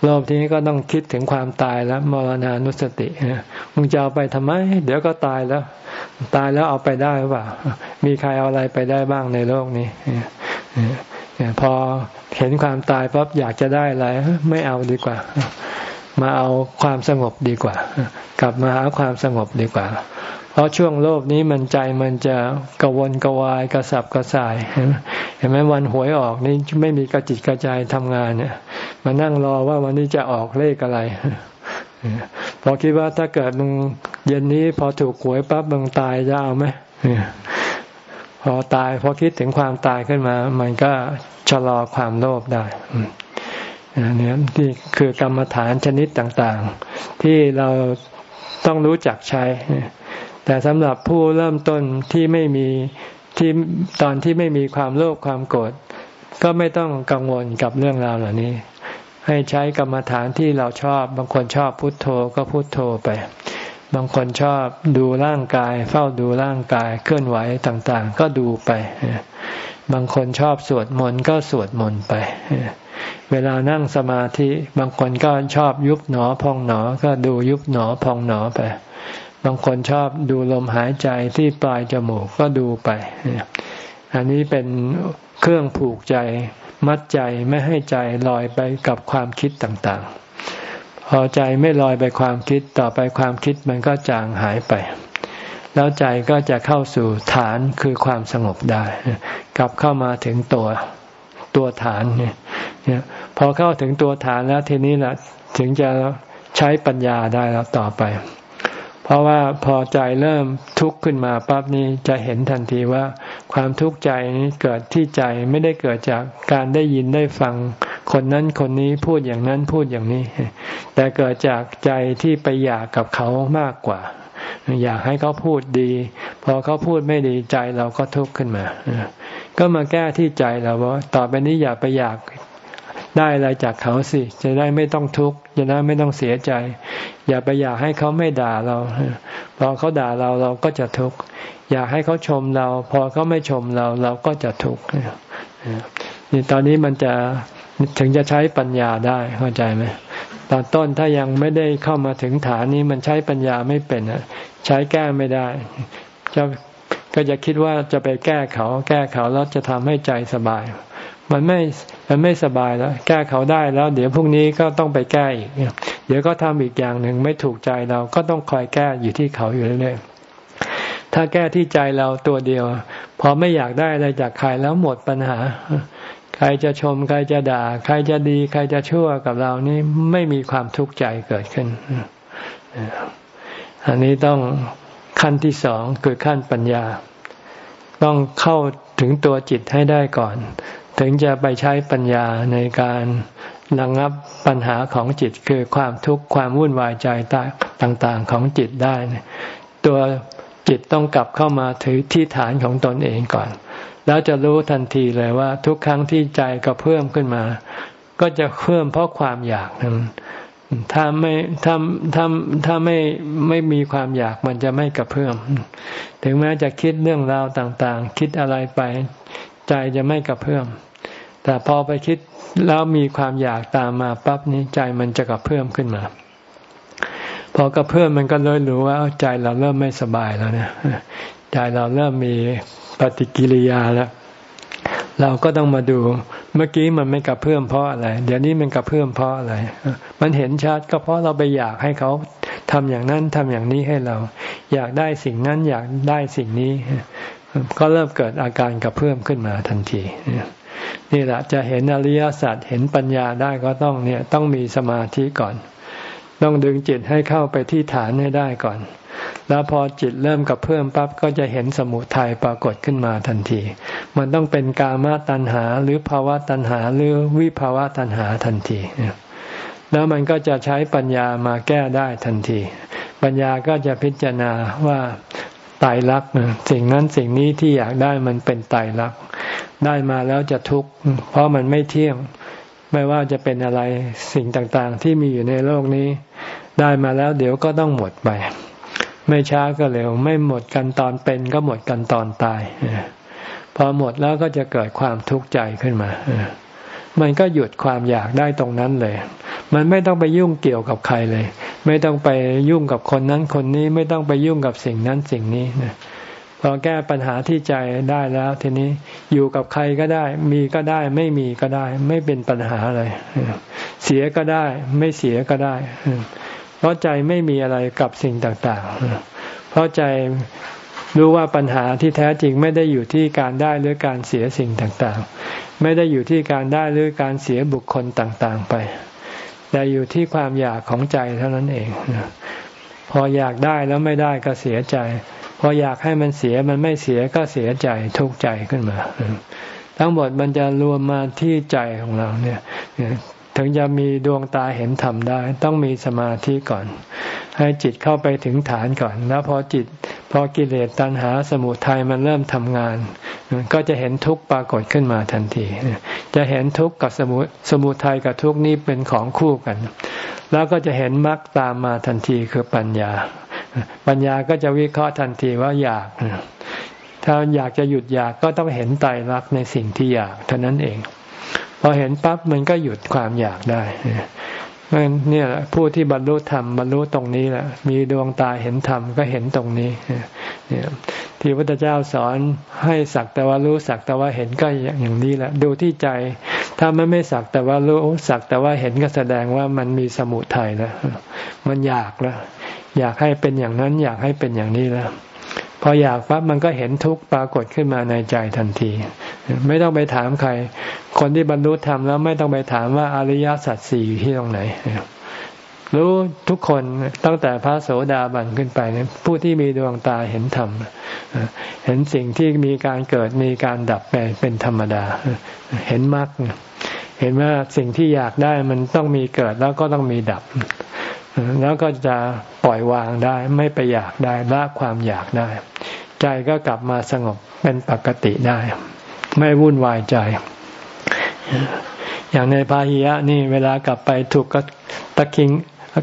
โลภทีนี้ก็ต้องคิดถึงความตายแล้วมรณานุสติมึงจะเอาไปทำไม เดี๋ยวก็ตายแล้ว ตายแล้วเอาไปได้หรือเปล่ามีใครเอาอะไรไปได้บ้างในโลกนี้ พอเห็นความตายปั๊บอยากจะได้อะไรไม่เอาดีกว่า มาเอาความสงบดีกว่า กลับมาหาความสงบดีกว่า เพราะช่วงโลภนี้มันใจมันจะกวนกวายกระสับกระส่าย เห็นไหมวันหวยออกนี่ไม่มีกระจิตกระใจทำงานเนี่ยมานั่งรอว่าวันนี้จะออกเลขอะไรพอคิดว่าถ้าเกิดมึงเย็นนี้พอถูกหวยปั๊บมึงตายจะเอาไหม พอตายพอคิดถึงความตายขึ้นมา มันก็ชะลอความโลภได้นี่ที่คือกรรมฐานชนิดต่างๆ ที่เราต้องรู้จักใช้ แต่สำหรับผู้เริ่มต้นที่ไม่มีที่ตอนที่ไม่มีความโลภความโกรธก็ไม่ต้องกังวลกับเรื่องราวเหล่านี้ ให้ใช้กรรมฐานที่เราชอบบางคนชอบพุทโธก็พุทโธไป บางคนชอบดูร่างกาย เฝ้าดูร่างกายเคลื่อนไหวต่างๆ ก็ดูไป บางคนชอบสวดมนต์ก็สวดมนต์ไป เวลานั่งสมาธิบางคนก็ชอบยุบหนอพองหนอก็ดูยุบหนอพองหนอไป บางคนชอบดูลมหายใจที่ปลายจมูกก็ดูไป อันนี้เป็นเครื่องผูกใจมัดใจไม่ให้ใจลอยไปกับความคิดต่างๆ พอใจไม่ลอยไปความคิดต่อไปความคิดมันก็จางหายไป แล้วใจก็จะเข้าสู่ฐานคือความสงบได้ กลับเข้ามาถึงตัวตัวฐานเนี่ยพอเข้าถึงตัวฐานแล้วทีนี้แหละถึงจะใช้ปัญญาได้แล้วต่อไป เพราะว่าพอใจเริ่มทุกข์ขึ้นมาปั๊บนี้จะเห็นทันทีว่าความทุกข์ใจนี้เกิดที่ใจไม่ได้เกิดจากการได้ยินได้ฟัง คนนั้นคนนี้พูดอย่างนั้นพูดอย่างนี้ แต่เกิดจากใจที่ไปอยากกับเขามากกว่า อยากให้เขาพูดดี พอเขาพูดไม่ดีใจเราก็ทุกข์ขึ้นมา ก็มาแก้ที่ใจเราว่าต่อไปนี้อย่าไปอยาก ได้อะไรจากเขาสิ จะได้ไม่ต้องทุกข์จะได้ไม่ต้องเสียใจ อย่าไปอยากให้เขาไม่ด่าเรา พอเขาด่าเราเราก็จะทุกข์อยากให้เขาชมเรา พอเขาไม่ชมเราเราก็จะทุกข์นี่ตอนนี้มันจะถึงจะใช้ปัญญาได้เข้าใจไหมตอนต้นถ้ายังไม่ได้เข้ามาถึงฐานนี้มันใช้ปัญญาไม่เป็นใช้แก้ไม่ได้จะก็จะคิดว่าจะไปแก้เขา แก้เขาแล้วจะทำให้ใจสบาย มันไม่มันไม่สบายแล้ว แก้เขาได้แล้ว เดี๋ยวพรุ่งนี้ก็ต้องไปแก้อีกเดี๋ยวก็ทำอีกอย่างหนึ่งไม่ถูกใจเราก็ต้องคอยแก้อยู่ที่เขาอยู่เรื่อยๆถ้าแก้ที่ใจเราตัวเดียว พอไม่อยากได้อะไรจากใครแล้วหมดปัญหา ใครจะชม ใครจะด่า ใครจะดี ใครจะชั่วกับเรานี่ไม่มีความทุกข์ใจเกิดขึ้นอันนี้ต้องขั้นที่สองคือขั้นปัญญา ต้องเข้าถึงตัวจิตให้ได้ก่อน ถึงจะไปใช้ปัญญาในการระงงับปัญหาของจิตคือความทุกข์ความวุ่นวายใจต่างๆของจิตได้ตัวจิตต้องกลับเข้ามาถือที่ฐานของตนเองก่อน แล้วจะรู้ทันทีเลยว่า ทุกครั้งที่ใจก็เพิ่อมขึ้นมา ก็จะเพิ่มเพราะความอยากนั้นถ้าไม่ถ้าถ้าถ้าไม่ไม่มีความอยากมันจะไม่กระเพื่อม ถึงแม้จะคิดเรื่องราวต่างๆ คิดอะไรไป ใจจะไม่กระเพื่อม แต่พอไปคิดแล้วมีความอยากตามมาปั๊บนี้ใจมันจะกระเพื่อมขึ้นมา พอกระเพื่อมมันก็เลยรู้ว่าใจเราเริ่มไม่สบายแล้วเนี่ยใจเราเริ่มมีปฏิกิริยาแล้ว เราก็ต้องมาดูเมื่อกี้มันไม่กระเพื่อมเพราะอะไร เดี๋ยวนี้มันกระเพื่อมเพราะอะไร มันเห็นชัดก็เพราะเราไปอยากให้เขาทำอย่างนั้นทำอย่างนี้ให้เรา อยากได้สิ่งนั้นอยากได้สิ่งนี้ ก็เริ่มเกิดอาการกระเพื่อมขึ้นมาทันทีนี่ นี่แหละจะเห็นอริยสัจเห็นปัญญาได้ก็ต้องเนี่ยต้องมีสมาธิก่อน ต้องดึงจิตให้เข้าไปที่ฐานให้ได้ก่อน แล้วพอจิตเริ่มกับเพิ่มปั๊บก็จะเห็นสมุทัยปรากฏขึ้นมาทันที มันต้องเป็นกามตัณหาหรือภาวะตัณหาหรือวิภาวะตัณหาทันทีแล้วมันก็จะใช้ปัญญามาแก้ได้ทันที ปัญญาก็จะพิจารณาว่า ตายรักสิ่งนั้นสิ่งนี้ที่อยากได้มันเป็นตายรักได้มาแล้วจะทุกข์เพราะมันไม่เที่ยงไม่ว่าจะเป็นอะไรสิ่งต่างๆ ที่มีอยู่ในโลกนี้ ได้มาแล้วเดี๋ยวก็ต้องหมดไป ไม่ช้าก็เร็ว ไม่หมดกันตอนเป็นก็หมดกันตอนตายพอหมดแล้วก็จะเกิดความทุกข์ใจขึ้นมา มันก็หยุดความอยากได้ตรงนั้นเลย มันไม่ต้องไปยุ่งเกี่ยวกับใครเลย ไม่ต้องไปยุ่งกับคนนั้นคนนี้ไม่ต้องไปยุ่งกับสิ่งนั้นสิ่งนี้นะพอแก้ปัญหาที่ใจได้แล้ว ทีนี้อยู่กับใครก็ได้ มีก็ได้ ไม่มีก็ได้ ไม่เป็นปัญหาอะไรเสียก็ได้ ไม่เสียก็ได้ เพราะใจไม่มีอะไรกับสิ่งต่าง ๆ เพราะใจรู้ว่าปัญหาที่แท้จริงไม่ได้อยู่ที่การได้หรือการเสียสิ่งต่างๆไม่ได้อยู่ที่การได้หรือการเสียบุคคลต่างๆไป แต่อยู่ที่ความอยากของใจเท่านั้นเอง พออยากได้แล้วไม่ได้ก็เสียใจ พออยากให้มันเสียมันไม่เสียก็เสียใจทุกข์ใจขึ้นมา ทั้งหมดมันจะรวมมาที่ใจของเราเนี่ยถึงจะมีดวงตาเห็นธรรมได้ ต้องมีสมาธิก่อน ให้จิตเข้าไปถึงฐานก่อน แล้วพอจิต พอกิเลสตัณหาสมุทัยมันเริ่มทำงาน ก็จะเห็นทุกข์ปรากฏขึ้นมาทันที จะเห็นทุกข์กับสมุสมุทัยกับทุกข์นี้เป็นของคู่กัน แล้วก็จะเห็นมรรคตามมาทันทีคือปัญญา ปัญญาก็จะวิเคราะห์ทันทีว่าอยากถ้าอยากจะหยุดอยากก็ต้องเห็นไตรลักษณ์ในสิ่งที่อยากเท่านั้นเอง พอเห็นปั๊บมันก็หยุดความอยากได้ เนี่ยผู้ที่บรรลุธรรมบรรลุตรงนี้แหละมีดวงตาเห็นธรรมก็เห็นตรงนี้เนี่ยที่พระพุทธเจ้าสอนให้สักแต่ว่ารู้สักแต่ว่าเห็นก็อย่างนี้แหละ ดูที่ใจ ถ้ามันไม่สักแต่ว่ารู้สักแต่ว่าเห็นก็แสดงว่ามันมีสมุทัยแล้วมันอยากแล้วอยากให้เป็นอย่างนั้น อยากให้เป็นอย่างนี้แล้วพออยากปั๊บมันก็เห็นทุกข์ปรากฏขึ้นมาในใจทันที ไม่ต้องไปถามใคร คนที่บรรลุธรรมแล้วไม่ต้องไปถามว่าอริยสัจสี่อยู่ที่ตรงไหนรู้ทุกคนตั้งแต่พระโสดาบันขึ้นไปผู้ที่มีดวงตาเห็นธรรมเห็นสิ่งที่มีการเกิดมีการดับไปเป็นธรรมดา เห็นมรรคเห็นว่าสิ่งที่อยากได้มันต้องมีเกิดแล้วก็ต้องมีดับ แล้วก็จะปล่อยวางได้ ไม่ไปอยากได้ละความอยากได้ ใจก็กลับมาสงบเป็นปกติได้ ไม่วุ่นวายใจ อย่างในพาหิยะนี่เวลากลับไปถูกกตะคิง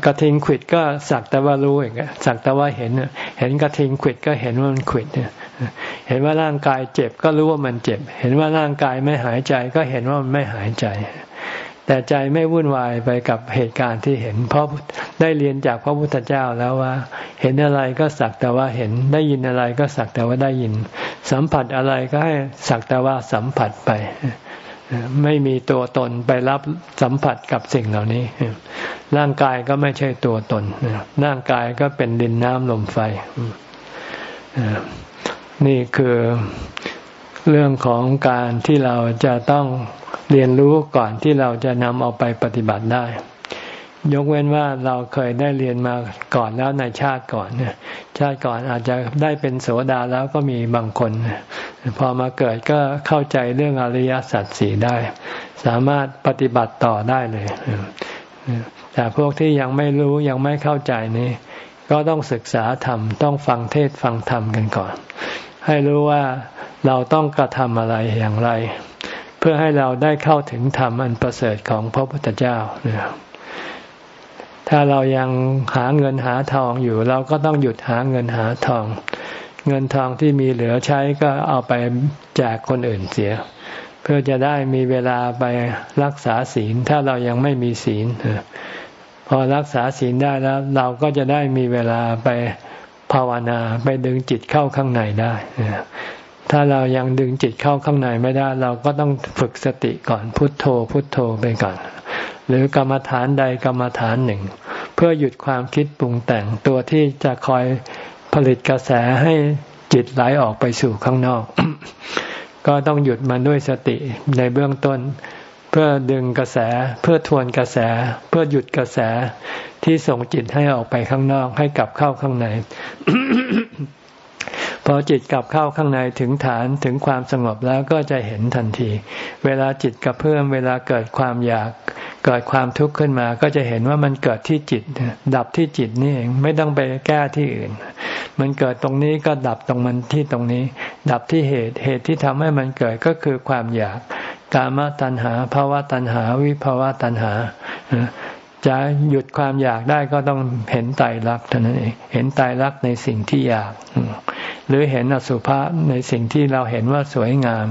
กระทิงขิดก็สักแต่ว่ารู้เองสักแต่ว่าเห็นเห็นกระทิงขิดก็เห็นว่ามันขิดเห็นว่าร่างกายเจ็บก็รู้ว่ามันเจ็บ เห็นว่าร่างกายไม่หายใจก็เห็นว่ามันไม่หายใจ แต่ใจไม่วุ่นวายไปกับเหตุการณ์ที่เห็น เพราะได้เรียนจากพระพุทธเจ้าแล้วว่า เห็นอะไรก็สักแต่ว่าเห็น ได้ยินอะไรก็สักแต่ว่าได้ยิน สัมผัสอะไรก็ให้สักแต่ว่าสัมผัสไปไม่มีตัวตนไปรับสัมผัสกับสิ่งเหล่านี้ ร่างกายก็ไม่ใช่ตัวตน ร่างกายก็เป็นดินน้ำลมไฟ นี่คือเรื่องของการที่เราจะต้อง เรียนรู้ก่อนที่เราจะนำเอาไปปฏิบัติได้ ยกเว้นว่าเราเคยได้เรียนมาก่อนแล้วในชาติก่อนชาติก่อนอาจจะได้เป็นโสดาแล้วก็มีบางคน พอมาเกิดก็เข้าใจเรื่องอริยสัจสี่ได้ สามารถปฏิบัติต่อได้เลย แต่พวกที่ยังไม่รู้ยังไม่เข้าใจนี้ ก็ต้องศึกษาธรรมต้องฟังเทศฟังธรรมกันก่อน ให้รู้ว่าเราต้องกระทำอะไรอย่างไร เพื่อให้เราได้เข้าถึงธรรมอันประเสริฐของพระพุทธเจ้าถ้าเรายังหาเงินหาทองอยู่ เราก็ต้องหยุดหาเงินหาทอง เงินทองที่มีเหลือใช้ก็เอาไปแจกคนอื่นเสีย เพื่อจะได้มีเวลาไปรักษาศีล ถ้าเรายังไม่มีศีลพอรักษาศีลได้แล้ว เราก็จะได้มีเวลาไปภาวนาไปดึงจิตเข้าข้างในได้ ถ้าเรายังดึงจิตเข้าข้างในไม่ได้ เราก็ต้องฝึกสติก่อนพุทโธ พุทโธไปก่อน หรือกรรมฐานใดกรรมฐานหนึ่ง เพื่อหยุดความคิดปรุงแต่งตัวที่จะคอยผลิตกระแสให้จิตไหลออกไปสู่ข้างนอก ก็ต้องหยุดมันด้วยสติในเบื้องต้น เพื่อดึงกระแสเพื่อทวนกระแส เพื่อหยุดกระแสที่ส่งจิตให้ออกไปข้างนอกให้กลับเข้าข้างใน พอจิตกลับเข้าข้างในถึงฐานถึงความสงบแล้วก็จะเห็นทันที เวลาจิตกระเพื่อมเวลาเกิดความอยากเกิดความทุกข์ขึ้นมา ก็จะเห็นว่ามันเกิดที่จิต ดับที่จิตนี่เองไม่ต้องไปแก้ที่อื่น มันเกิดตรงนี้ก็ดับตรงมันที่ตรงนี้ ดับที่เหตุเหตุที่ทำให้มันเกิดก็คือความอยากกามตัณหาภาวะตัณหา วิภาวะตัณหา จะหยุดความอยากได้ก็ต้องเห็นไตรลักษณ์เท่านั้นเอง เห็นไตรลักษณ์ในสิ่งที่อยาก หรือเห็นอสุภะในสิ่งที่เราเห็นว่าสวยงาม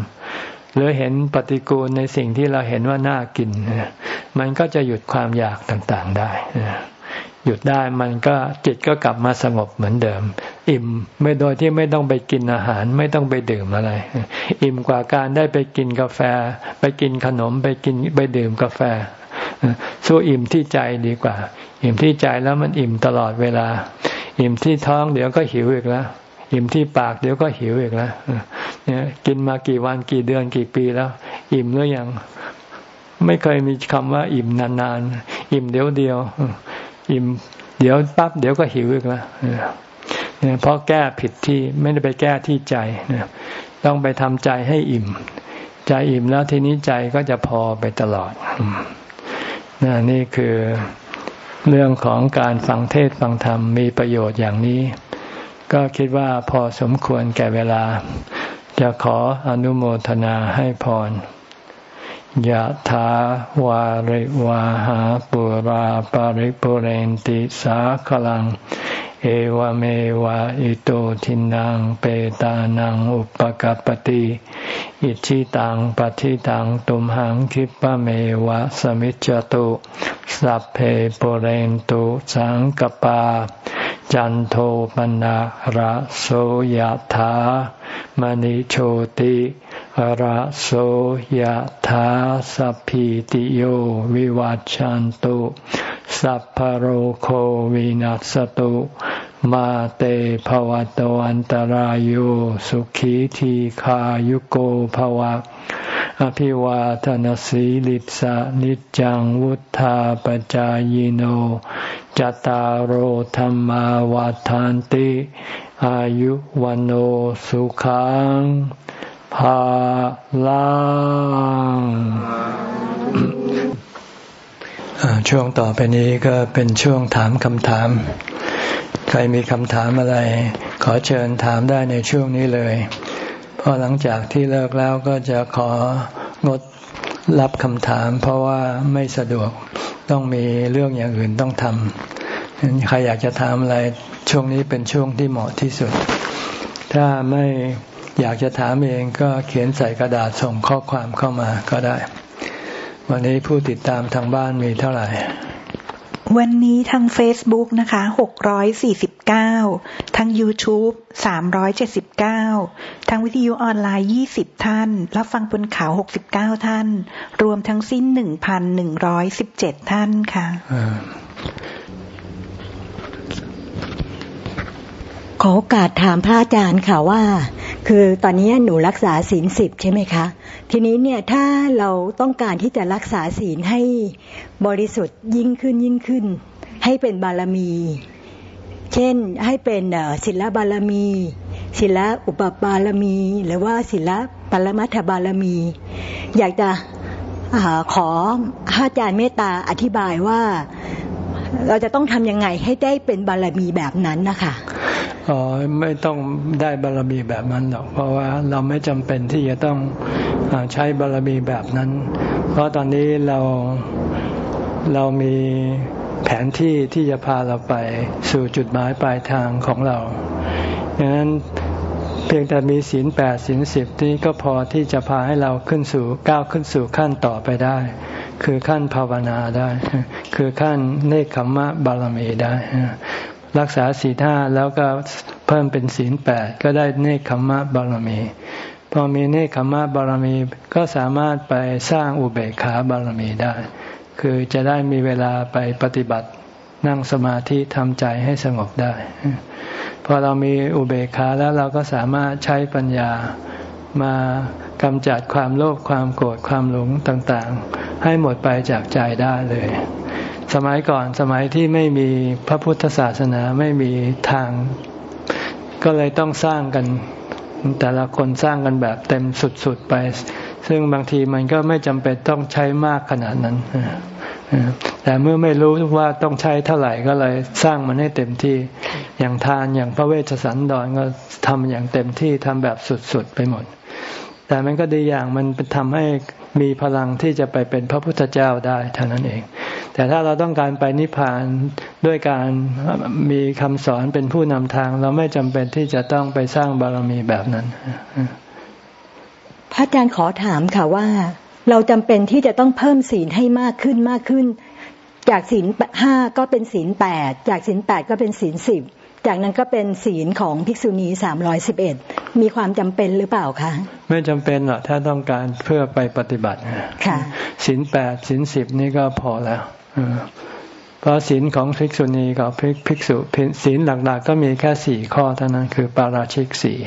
หรือเห็นปฏิกูลในสิ่งที่เราเห็นว่าน่ากิน มันก็จะหยุดความอยากต่างๆได้ หยุดได้มันก็จิตก็กลับมาสงบเหมือนเดิม อิ่มไม่โดยที่ไม่ต้องไปกินอาหาร ไม่ต้องไปดื่มอะไร อิ่มกว่าการได้ไปกินกาแฟ ไปกินขนมไปกินไปดื่มกาแฟ สู้อิ่มที่ใจดีกว่า อิ่มที่ใจแล้วมันอิ่มตลอดเวลา อิ่มที่ท้องเดี๋ยวก็หิวอีกแล้วอิ่มที่ปากเดี๋ยวก็หิวอีกแล้วเนี่ยกินมากี่วันกี่เดือนกี่ปีแล้ว อิ่มหรือยังไม่เคยมีคำว่า อิ่มนานๆอิ่มเดี๋ยวเดียว อิ่มเดี๋ยวปั๊บเดี๋ยวก็หิวอีกแล้วเนี่ยเพราะแก้ผิดที่ไม่ได้ไปแก้ที่ใจต้องไปทำใจให้อิ่ม ใจอิ่มแล้วทีนี้ใจก็จะพอไปตลอด นนี่คือเรื่องของการฟังเทศฟังธรรมมีประโยชน์อย่างนี้ ก็คิดว่าพอสมควรแก่เวลา จะขออนุโมทนาให้พรยะถาวาริวาหาปุราปาริปุเรนติสาขลัง เอวเมวะอิโตทินังเปตานังอุปกัปติอิชิตังปฏิตังตุมหังคิปะเมวะสมิจจตุสัพเพปเรนตุสังกปา จันโทปนะระโสยธามณิโชติระโสยธาสัพพิติโยวิวัจจันตุ สัพพโรโควินัสตุ มาเตภวะตวันตารโยสุขีทีขายุโกภวะ อภิวาทนสีลิสานิจังวุธาปจายโนจตารโหธรรมาวาทานติ อายุวันโอสุขังภาลัง ช่วงต่อไปนี้ก็เป็นช่วงถามคำถาม ใครมีคำถามอะไร ขอเชิญถามได้ในช่วงนี้เลย เพราะหลังจากที่เลิกแล้วก็จะของดรับคำถาม เพราะว่าไม่สะดวกต้องมีเรื่องอย่างอื่นต้องทำใครอยากจะถามอะไรช่วงนี้เป็นช่วงที่เหมาะที่สุด ถ้าไม่อยากจะถามเองก็เขียนใส่กระดาษส่งข้อความเข้ามาก็ได้ วันนี้ผู้ติดตามทางบ้านมีเท่าไหร่ วันนี้ทาง Facebook นะคะ649 ทาง YouTube 379 ทางวิทยุออนไลน์ 20 ท่าน รับฟังบนเขา 69 ท่าน รวมทั้งสิ้น 1,117 ท่านค่ะขอโอกาสถามพระอาจารย์ค่ะว่า คือตอนนี้หนูรักษาศีลสิบใช่ไหมคะ ทีนี้เนี่ยถ้าเราต้องการที่จะรักษาศีลให้บริสุทธิ์ยิ่งขึ้นยิ่งขึ้น ให้เป็นบารมี เช่นให้เป็นศิลบารมี ศิลอุปบารมี หรือว่าศิลปรมัตถบารมี อยากจะขออาจารย์เมตตาอธิบายว่าเราจะต้องทำยังไงให้ได้เป็นบารมีแบบนั้นนะคะ อ๋อไม่ต้องได้บารมีแบบนั้นหรอก เพราะว่าเราไม่จำเป็นที่จะต้องใช้บารมีแบบนั้น เพราะตอนนี้เราเรามีแผนที่ที่จะพาเราไปสู่จุดหมายปลายทางของเราดังนั้นเพียงแต่มีศีลแปดศีลสิบนี้ก็พอที่จะพาให้เราขึ้นสู่ก้าวขึ้นสู่ขั้นต่อไปได้ คือขั้นภาวนาได้ คือขั้นเนคขมมะบารมีได้ รักษาศีลห้าแล้วก็เพิ่มเป็นศีลแปดก็ได้เนคขมะบารมี พอมีเนคขมมะบารมีก็สามารถไปสร้างอุเบกขาบารมีได้ คือจะได้มีเวลาไปปฏิบัตินั่งสมาธิทำใจให้สงบได้ พอเรามีอุเบกขาแล้วเราก็สามารถใช้ปัญญามากำจัดความโลภความโกรธความหลงต่างๆ ให้หมดไปจากใจได้เลย สมัยก่อนสมัยที่ไม่มีพระพุทธศาสนาไม่มีทาง ก็เลยต้องสร้างกัน แต่ละคนสร้างกันแบบเต็มสุดๆไป ซึ่งบางทีมันก็ไม่จำเป็นต้องใช้มากขนาดนั้นแต่เมื่อไม่รู้ว่าต้องใช้เท่าไหร่ก็เลยสร้างมันให้เต็มที่ อย่างทานอย่างพระเวชสันดรก็ทำอย่างเต็มที่ทำแบบสุดๆไปหมด แต่มันก็ดีอย่างมันทำให้มีพลังที่จะไปเป็นพระพุทธเจ้าได้เท่านั้นเอง แต่ถ้าเราต้องการไปนิพพานด้วยการมีคำสอนเป็นผู้นำทาง เราไม่จำเป็นที่จะต้องไปสร้างบารมีแบบนั้น พระอาจารย์ขอถามค่ะว่า เราจำเป็นที่จะต้องเพิ่มศีลให้มากขึ้นมากขึ้น จากศีลห้าก็เป็นศีลแปดจากศีลแปดก็เป็นศีลสิบ จากนั้นก็เป็นศีลของภิกษุณีสามร้อยสิบเอ็ดมีความจำเป็นหรือเปล่าคะ ไม่จำเป็นหรอกถ้าต้องการเพื่อไปปฏิบัติค่ะศีลแปดศีลสิบนี่ก็พอแล้วเพราะศีลของภิกษุณีกับภิกษุศีลหลักๆ ก็มีแค่สี่ข้อเท่านั้นคือปาราชิกสี่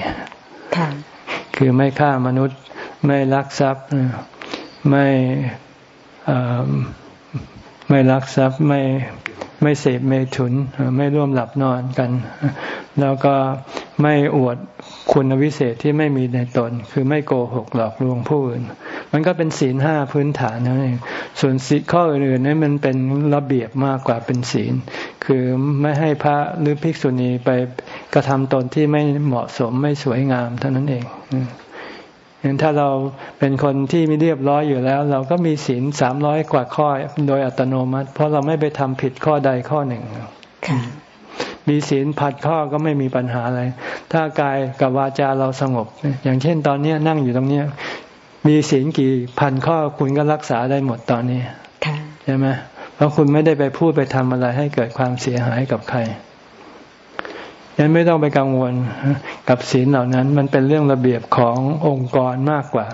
คือไม่ฆ่ามนุษย์ไม่ลักทรัพย์ไม่ไม่รักทรัพย์ไม่ ไม่เสพเมถุนไม่ร่วมหลับนอนกัน แล้วก็ไม่อวดคุณวิเศษที่ไม่มีในตน คือไม่โกหกหลอกลวงผู้อื่น มันก็เป็นศีลห้าพื้นฐานนั่นเองส่วนศีลข้ออื่นๆนี่มันเป็นระเบียบมากกว่าเป็นศีล คือไม่ให้พระหรือภิกษุณีไปกระทำตนที่ไม่เหมาะสมไม่สวยงามเท่านั้นเอง เห็นถ้าเราเป็นคนที่มีเรียบร้อยอยู่แล้ว เราก็มีศีลสามร้อยกว่าข้อโดยอัตโนมัติ เพราะเราไม่ไปทำผิดข้อใดข้อหนึ่งมีศีลผัดข้อก็ไม่มีปัญหาอะไร ถ้ากายกับวาจาเราสงบ อย่างเช่นตอนนี้นั่งอยู่ตรงนี้มีศีลกี่พันข้อคุณก็รักษาได้หมดตอนนี้ใช่ไหมเพราะคุณไม่ได้ไปพูดไปทำอะไรให้เกิดความเสียหายกับใคร ยังไม่ต้องไปกังวลกับศีลเหล่านั้น มันเป็นเรื่องระเบียบขององค์กรมากกว่า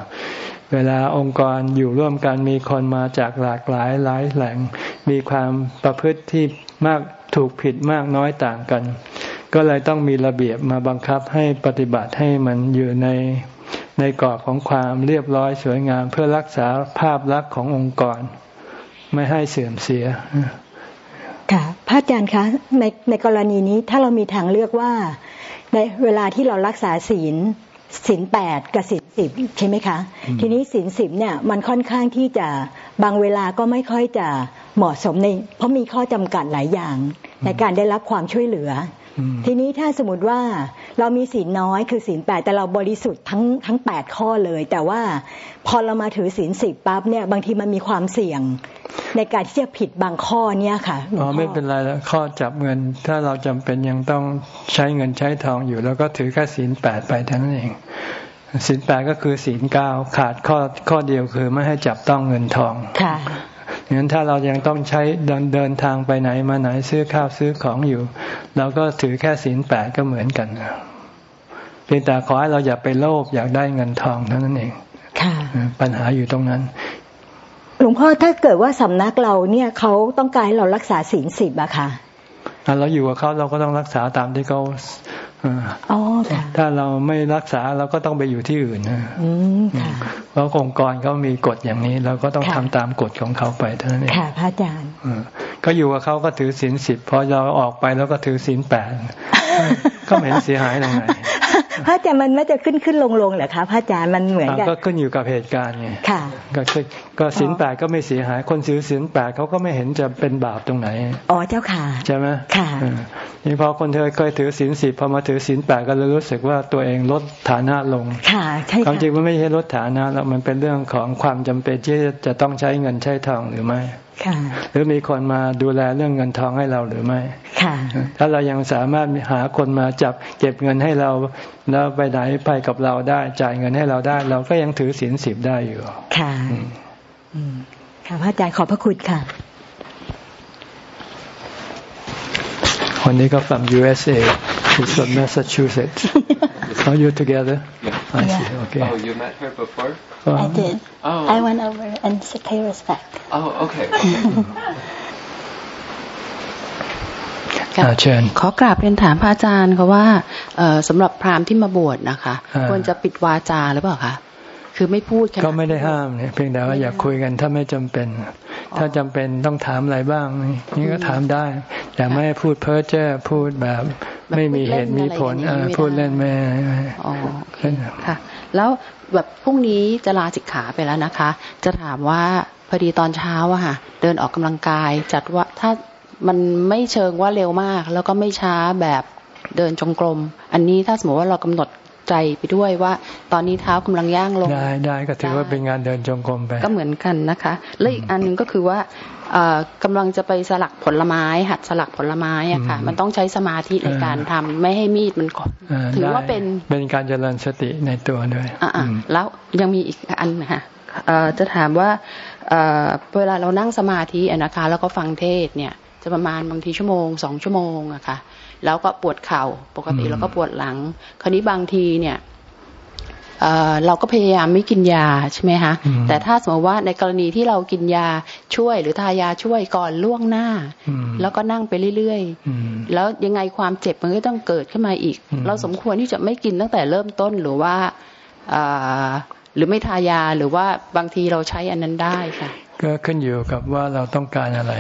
เวลาองค์กรอยู่ร่วมกันมีคนมาจากหลากหลายหลายแหล่ง มีความประพฤติที่มากถูกผิดมากน้อยต่างกัน ก็เลยต้องมีระเบียบมาบังคับให้ปฏิบัติให้มันอยู่ในในกรอบของความเรียบร้อยสวยงามเพื่อรักษาภาพลักษณ์ขององค์กร ไม่ให้เสื่อมเสีย ค่ะพระอาจารย์คะในในกรณีนี้ถ้าเรามีทางเลือกว่า ในเวลาที่เรารักษาศีลศีลแปดกับศีลสิบใช่ไหมคะ ทีนี้ศีลสิบเนี่ยมันค่อนข้างที่จะบางเวลาก็ไม่ค่อยจะเหมาะสมใน เพราะมีข้อจำกัดหลายอย่างในการได้รับความช่วยเหลือ ทีนี้ถ้าสมมติว่า เรามีศีลน้อยคือศีลแปดแต่เราบริสุทธิ์ทั้งทั้งแปดข้อเลย แต่ว่าพอเรามาถือศีลสิบปั๊บเนี่ยบางทีมันมีความเสี่ยง ในการที่จะผิดบางข้อเนี่ยค่ะอ๋อไม่เป็นไรแล้วข้อจับเงิน ถ้าเราจำเป็นยังต้องใช้เงินใช้ทองอยู่ แล้วก็ถือแค่ศีลแปดไปเท่านั้นเองศีลแปดก็คือศีลเก้าขาดข้อข้อเดียวคือไม่ให้จับต้องเงินทองค่ะ งั้นถ้าเรายังต้องใช้เดินเดินทางไปไหนมาไหนซื้อข้าวซื้อของอยู่ เราก็ถือแค่ศีลแปดก็เหมือนกันเพียงแต่ขอให้เราอย่าไปโลภอยากได้เงินทองเท่านั้นเองค่ะปัญหาอยู่ตรงนั้นหลวงพ่อถ้าเกิดว่าสำนักเราเนี่ยเขาต้องการเรารักษาศีลสิบอะค่ะเราอยู่กับเขาเราก็ต้องรักษาตามที่เขา ถ้าเราไม่รักษาเราก็ต้องไปอยู่ที่อื่นเพราะองค์กรเขามีกฎอย่างนี้ เราก็ต้องทำตามกฎของเขาไปเท่านั้นเองค่ะพระอาจารย์ก็อยู่กับเขาก็ถือศีลสิบพอเราออกไปแล้วก็ถือศีลแปดก็ไม่เห็นเสียหายตรงไหน พระอาจารย์มันไม่จะขึ้นขึ้นลงลงเหรอคะพระอาจารย์มันเหมือนกันก็ขึ้นอยู่กับเหตุการณ์ไงค่ะ ก็ก็ศีลแปดก็ไม่เสียหาย คนซื้อศีลแปดเขาก็ไม่เห็นจะเป็นบาปตรงไหนอ๋อเจ้าค่ะใช่ไหมค่ะนี่พอคนเธอเคยถือศีลสิบพอมาถือศีลแปดก็เลยรู้สึกว่าตัวเองลดฐานะลงค่ะใช่ความจริงมันไม่ใช่ลดฐานะแล้วมันเป็นเรื่องของความจำเป็นที่จะต้องใช้เงินใช้ทองหรือไม่ หรือมีคนมาดูแลเรื่องเงินทองให้เราหรือไม่ถ้าเรายังสามารถหาคนมาจับเก็บเงินให้เราแล้วไปไหนไปกับเราได้จ่ายเงินให้เราได้ เราก็ยังถือศีลสิบได้อยู่ ค่ะค่ะพระอาจารย์ขอบพระคุณค่ะคนนี้ก็ from USA She's from Massachusetts Are you together Yeah I see okay Oh you met her before I did Oh I went over and pay respect Oh okay เชิญขอกราบเรียนถามพระอาจารย์ค่ะว่าสำหรับพราหมณ์ที่มาบวชนะคะ ควรจะปิดวาจาหรือเปล่าคะ คือไม่พูดก็ไม่ได้ห้ามเนี่ยเพียงแต่ว่าอยากคุยกันถ้าไม่จำเป็น ถ้าจำเป็นต้องถามอะไรบ้าง นี่ก็ถามได้ แต่ไม่พูดเพ้อเจ้อพูดแบบไม่มีเหตุมีผลพูดเล่นไม่อ๋อค่ะ แล้วแบบพรุ่งนี้จะลาสิกขาไปแล้วนะคะ จะถามว่าพอดีตอนเช้าอะค่ะ เดินออกกำลังกาย จัดว่าถ้ามันไม่เชิงว่าเร็วมาก แล้วก็ไม่ช้าแบบเดินจงกรม อันนี้ถ้าสมมติว่าเรากำหนด ใจไปด้วยว่า ตอนนี้เท้ากำลังย่างลงได้ได้ก็ถือว่าเป็นงานเดินจงกรมไป ก็เหมือนกันนะคะ และอีกอันนึงก็คือว่ากำลังจะไปสลักผลไม้ หัดสลักผลไม้อะค่ะ มันต้องใช้สมาธิในการทำไม่ให้มีดมันกดถือว่าเป็นเป็นการเจริญสติในตัวด้วยอ่าแล้วยังมีอีกอันค่ะจะถามว่าเวลาเรานั่งสมาธินะคะแล้วก็ฟังเทศเนี่ย จะประมาณบางทีชั่วโมงสองชั่วโมงอะค่ะ แล้วก็ปวดเข่าปกติแล้วก็ปวดหลัง คราวนี้บางทีเนี่ยเราก็พยายามไม่กินยาใช่ไหมคะแต่ถ้าสมมติว่าในกรณีที่เรากินยาช่วย หรือทายาช่วยก่อนล่วงหน้า แล้วก็นั่งไปเรื่อยๆ แล้วยังไงความเจ็บมันก็ต้องเกิดขึ้นมาอีก เราสมควรที่จะไม่กินตั้งแต่เริ่มต้นหรือว่าหรือไม่ทายาหรือว่าบางทีเราใช้อันนั้นได้ค่ะ ก็ขึ้นอยู่กับว่าเราต้องการอะไร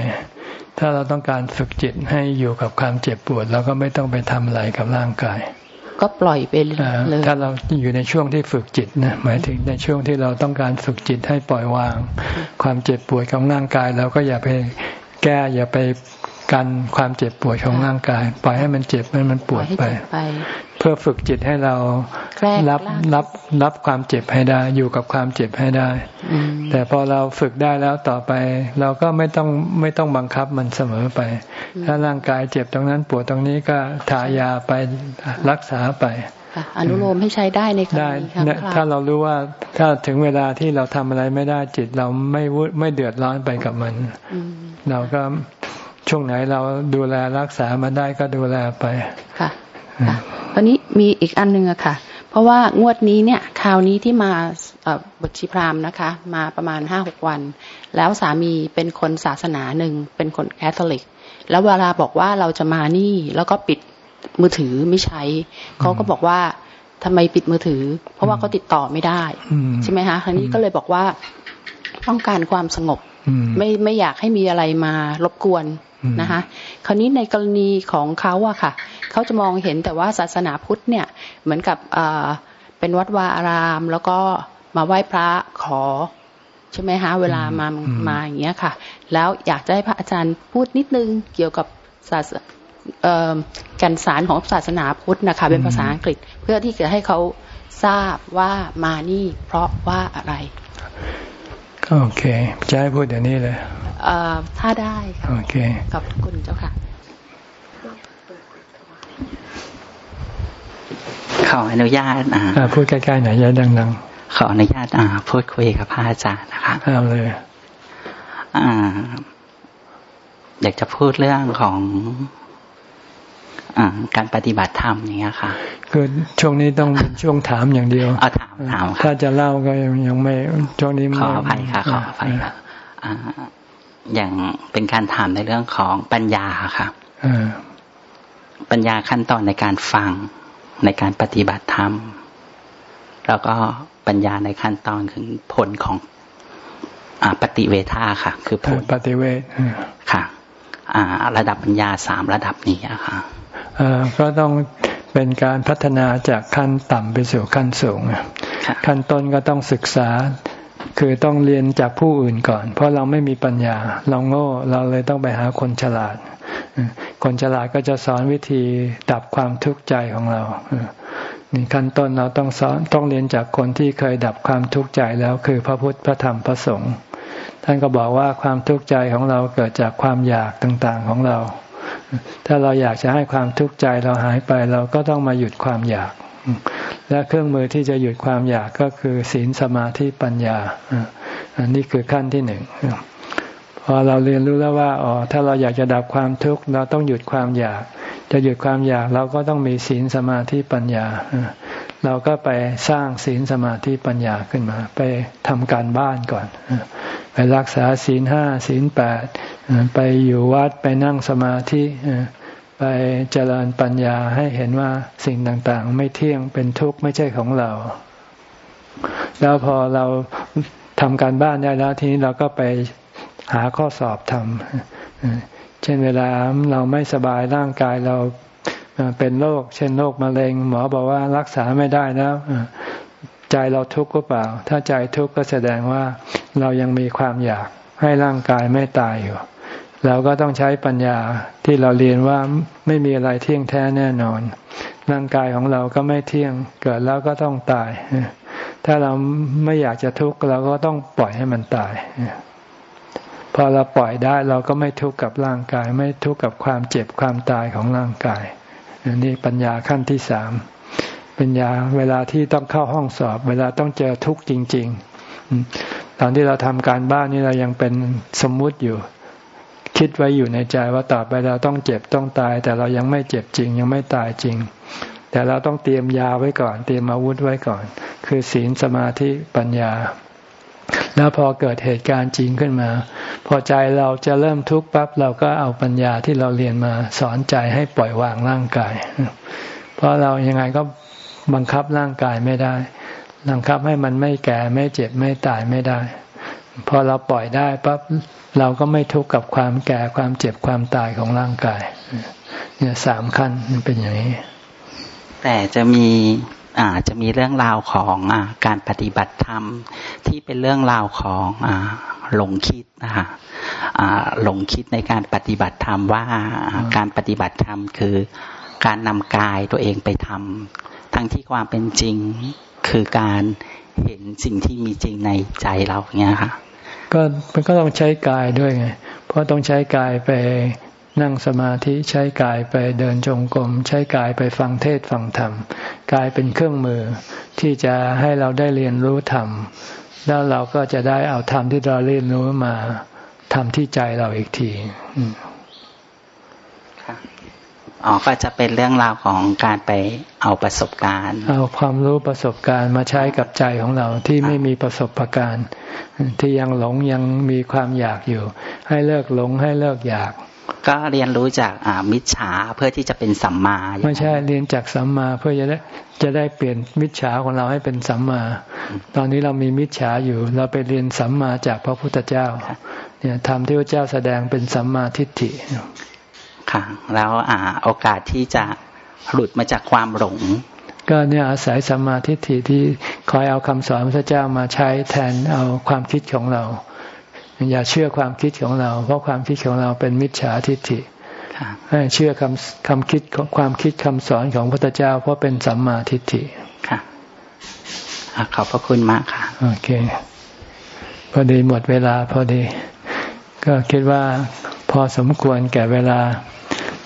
ถ้าเราต้องการฝึกจิตให้อยู่กับความเจ็บปวดเราก็ไม่ต้องไปทำอะไรกับร่างกาย ก็ปล่อยไปเลยถ้าเราอยู่ในช่วงที่ฝึกจิตนะหมายถึงในช่วงที่เราต้องการฝึกจิตให้ปล่อยวาง ความเจ็บปวดของร่างกายเราก็อย่าไปแก้อย่าไปกันความเจ็บปวดของร่างกาย ปล่อยให้มันเจ็บให้มันปวดไป เพื่อฝึกจิตให้เรารับรับรับความเจ็บให้ได้ อยู่กับความเจ็บให้ได้ แต่พอเราฝึกได้แล้วต่อไป เราก็ไม่ต้องไม่ต้องบังคับมันเสมอไป ถ้าร่างกายเจ็บตรงนั้นปวดตรงนี้ก็ทายาไปรักษาไปอนุโลมให้ใช้ได้ในกรณีครับถ้าเรารู้ว่าถ้าถึงเวลาที่เราทำอะไรไม่ได้จิตเราไม่ไม่เดือดร้อนไปกับมัน เราก็ช่วงไหนเราดูแลรักษามาได้ก็ดูแลไปค่ะค่ะ ตอนนี้มีอีกอันหนึ่งอะค่ะ เพราะว่างวดนี้เนี่ยคราวนี้ที่มาบทชีพรามนะคะ มาประมาณห้าหกวัน แล้วสามีเป็นคนศาสนาหนึ่งเป็นคนแคทอลิก แล้วเวลาบอกว่าเราจะมานี่แล้วก็ปิดมือถือไม่ใช้ เขาก็บอกว่าทำไมปิดมือถือ เพราะว่าเขาติดต่อไม่ได้ใช่ไหมคะคราวนี้ก็เลยบอกว่าต้องการความสงบ ไม่ไม่อยากให้มีอะไรมารบกวน นะคะ คราวนี้ในกรณีของเขาอะค่ะ เขาจะมองเห็นแต่ว่าศาสนาพุทธเนี่ยเหมือนกับเป็นวัดวาอาราม แล้วก็มาไหว้พระขอใช่ไหมคะเวลามามาอย่างเงี้ยค่ะ แล้วอยากจะให้พระอาจารย์พูดนิดนึงเกี่ยวกับศาสแก่นสารของศาสนาพุทธนะคะ เป็นภาษาอังกฤษ เพื่อที่จะให้เขาทราบว่ามานี่เพราะว่าอะไร โอเค จะให้พูดเดี๋ยวนี้เลยเอ่อถ้าได้ค่ะโอเคขอบคุณเจ้าค่ะขออนุญาตอ่าพูดใกล้ๆหน่อยยัดังๆขออนุญาตอ่า พูดคุยกับพระอาจารย์นะคะเอาเลย อ่าอยากจะพูดเรื่องของ การปฏิบัติธรรมอย่างเงี้ยค่ะคือช่วงนี้ต้องเป็นช่วงถามอย่างเดียวเอาถามถามถ้าจะเล่าก็ยังไม่ช่วงนี้ขออภัยค่ะขออภัยค่ะอย่างเป็นการถามในเรื่องของปัญญาค่ะปัญญาขั้นตอนในการฟังในการปฏิบัติธรรม แล้วก็ปัญญาในขั้นตอนถึงผลของอปฏิเวทาค่ะ คือผลปฏิเวทค่ะระดับปัญญาสามระดับนี้ค่ะ ก็ต้องเป็นการพัฒนาจากขั้นต่ำไปสู่ขั้นสูง ขั้นต้นก็ต้องศึกษา คือต้องเรียนจากผู้อื่นก่อน เพราะเราไม่มีปัญญา เราโง่ เราเลยต้องไปหาคนฉลาด คนฉลาดก็จะสอนวิธีดับความทุกข์ใจของเรานี่ขั้นต้นเราต้องสอนต้องเรียนจากคนที่เคยดับความทุกข์ใจแล้วคือพระพุทธพระธรรมพระสงฆ์ท่านก็บอกว่าความทุกข์ใจของเราเกิดจากความอยากต่างๆของเรา ถ้าเราอยากจะให้ความทุกข์ใจเราหายไป เราก็ต้องมาหยุดความอยาก และเครื่องมือที่จะหยุดความอยากก็คือศีลสมาธิปัญญา อันนี้คือขั้นที่หนึ่งพอเราเรียนรู้แล้วว่าอ๋อถ้าเราอยากจะดับความทุกข์เราต้องหยุดความอยาก จะหยุดความอยากเราก็ต้องมีศีลสมาธิปัญญา เราก็ไปสร้างศีลสมาธิปัญญาขึ้นมา ไปทำการบ้านก่อนไปรักษาศีลห้าศีลแปด ไปอยู่วัดไปนั่งสมาธิไปเจริญปัญญาให้เห็นว่าสิ่งต่างๆ ไม่เที่ยงเป็นทุกข์ไม่ใช่ของเรา แล้วพอเราทำการบ้านได้แล้วทีนี้เราก็ไปหาข้อสอบทำเช่นเวลาเราไม่สบายร่างกายเราเป็นโรคเช่นโรคมะเร็ง หมอบอกว่ารักษาไม่ได้แล้วใจเราทุกข์ก็เปล่า ถ้าใจทุกข์ก็แสดงว่าเรายังมีความอยากให้ร่างกายไม่ตายอยู่ เราก็ต้องใช้ปัญญาที่เราเรียนว่าไม่มีอะไรเที่ยงแท้แน่นอน ร่างกายของเราก็ไม่เที่ยง เกิดแล้วก็ต้องตาย ถ้าเราไม่อยากจะทุกข์เราก็ต้องปล่อยให้มันตาย พอเราปล่อยได้เราก็ไม่ทุกข์กับร่างกาย ไม่ทุกข์กับความเจ็บความตายของร่างกาย นี่ปัญญาขั้นที่สามปัญญาเวลาที่ต้องเข้าห้องสอบ เวลาต้องเจอทุกข์จริง ๆ ตอนที่เราทำการบ้านนี่เรายังเป็นสมมุติอยู่ คิดไว้อยู่ในใจว่าต่อไปเราต้องเจ็บต้องตาย แต่เรายังไม่เจ็บจริง ยังไม่ตายจริง แต่เราต้องเตรียมยาไว้ก่อน เตรียมอาวุธไว้ก่อน คือศีลสมาธิปัญญา แล้วพอเกิดเหตุการณ์จริงขึ้นมา พอใจเราจะเริ่มทุกข์ปั๊บเราก็เอาปัญญาที่เราเรียนมา สอนใจให้ปล่อยวางร่างกาย เพราะเรายังไงก็บังคับร่างกายไม่ได้บังคับให้มันไม่แก่ไม่เจ็บไม่ตายไม่ได้ พอเราปล่อยได้ปั๊บ เราก็ไม่ทุกข์กับความแก่ความเจ็บความตายของร่างกาย เนี่ยสามขั้นมันเป็นอย่างนี้ แต่จะมีอาจะมีเรื่องราวของอการปฏิบัติธรรมที่เป็นเรื่องราวของอหลงคิดนะคะหลงคิดในการปฏิบัติธรรมว่าการปฏิบัติธรรมคือการนำกายตัวเองไปทำทั้งที่ความเป็นจริงคือการเห็นสิ่งที่มีจริงในใจเราเนี้ยค่ะ ก็มันก็ต้องใช้กายด้วยไง เพราะต้องใช้กายไปนั่งสมาธิใช้กายไปเดินจงกรมใช้กายไปฟังเทศฟังธรรมกายเป็นเครื่องมือที่จะให้เราได้เรียนรู้ธรรมแล้วเราก็จะได้เอาธรรมที่เราเรียนรู้มาทำที่ใจเราอีกที อ๋อก็จะเป็นเรื่องราวของการไปเอาประสบการณ์ เอาความรู้ประสบการณ์มาใช้กับใจของเราที่ไม่มีประสบการณ์ ที่ยังหลงยังมีความอยากอยู่ ให้เลิกหลงให้เลิกอยาก ก็เรียนรู้จากอ่ามิจฉาเพื่อที่จะเป็นสัมมาไม่ใช่เรียนจากสัมมาเพื่อจะได้จะได้เปลี่ยนมิจฉาของเราให้เป็นสัมมา ตอนนี้เรามีมิจฉาอยู่ เราไปเรียนสัมมาจากพระพุทธเจ้าเนี่ยธรรมที่พระเจ้าแสดงเป็นสัมมาทิฏฐิ ค่ะ แล้วอ่าโอกาสที่จะหลุดมาจากความหลง ก็เนี่ยอาศัยสัมมาทิฏฐิที่คอยเอาคำสอนพระเจ้ามาใช้แทนเอาความคิดของเรา อย่าเชื่อความคิดของเรา เพราะความคิดของเราเป็นมิจฉาทิฏฐิให้เชื่อคำคำคิดของความคิดคำสอนของพระพุทธเจ้า เพราะเป็นสัมมาทิฏฐิค่ะขอบพระคุณมากค่ะ โอเค พอดีหมดเวลาพอดี ก็คิดว่าพอสมควรแก่เวลา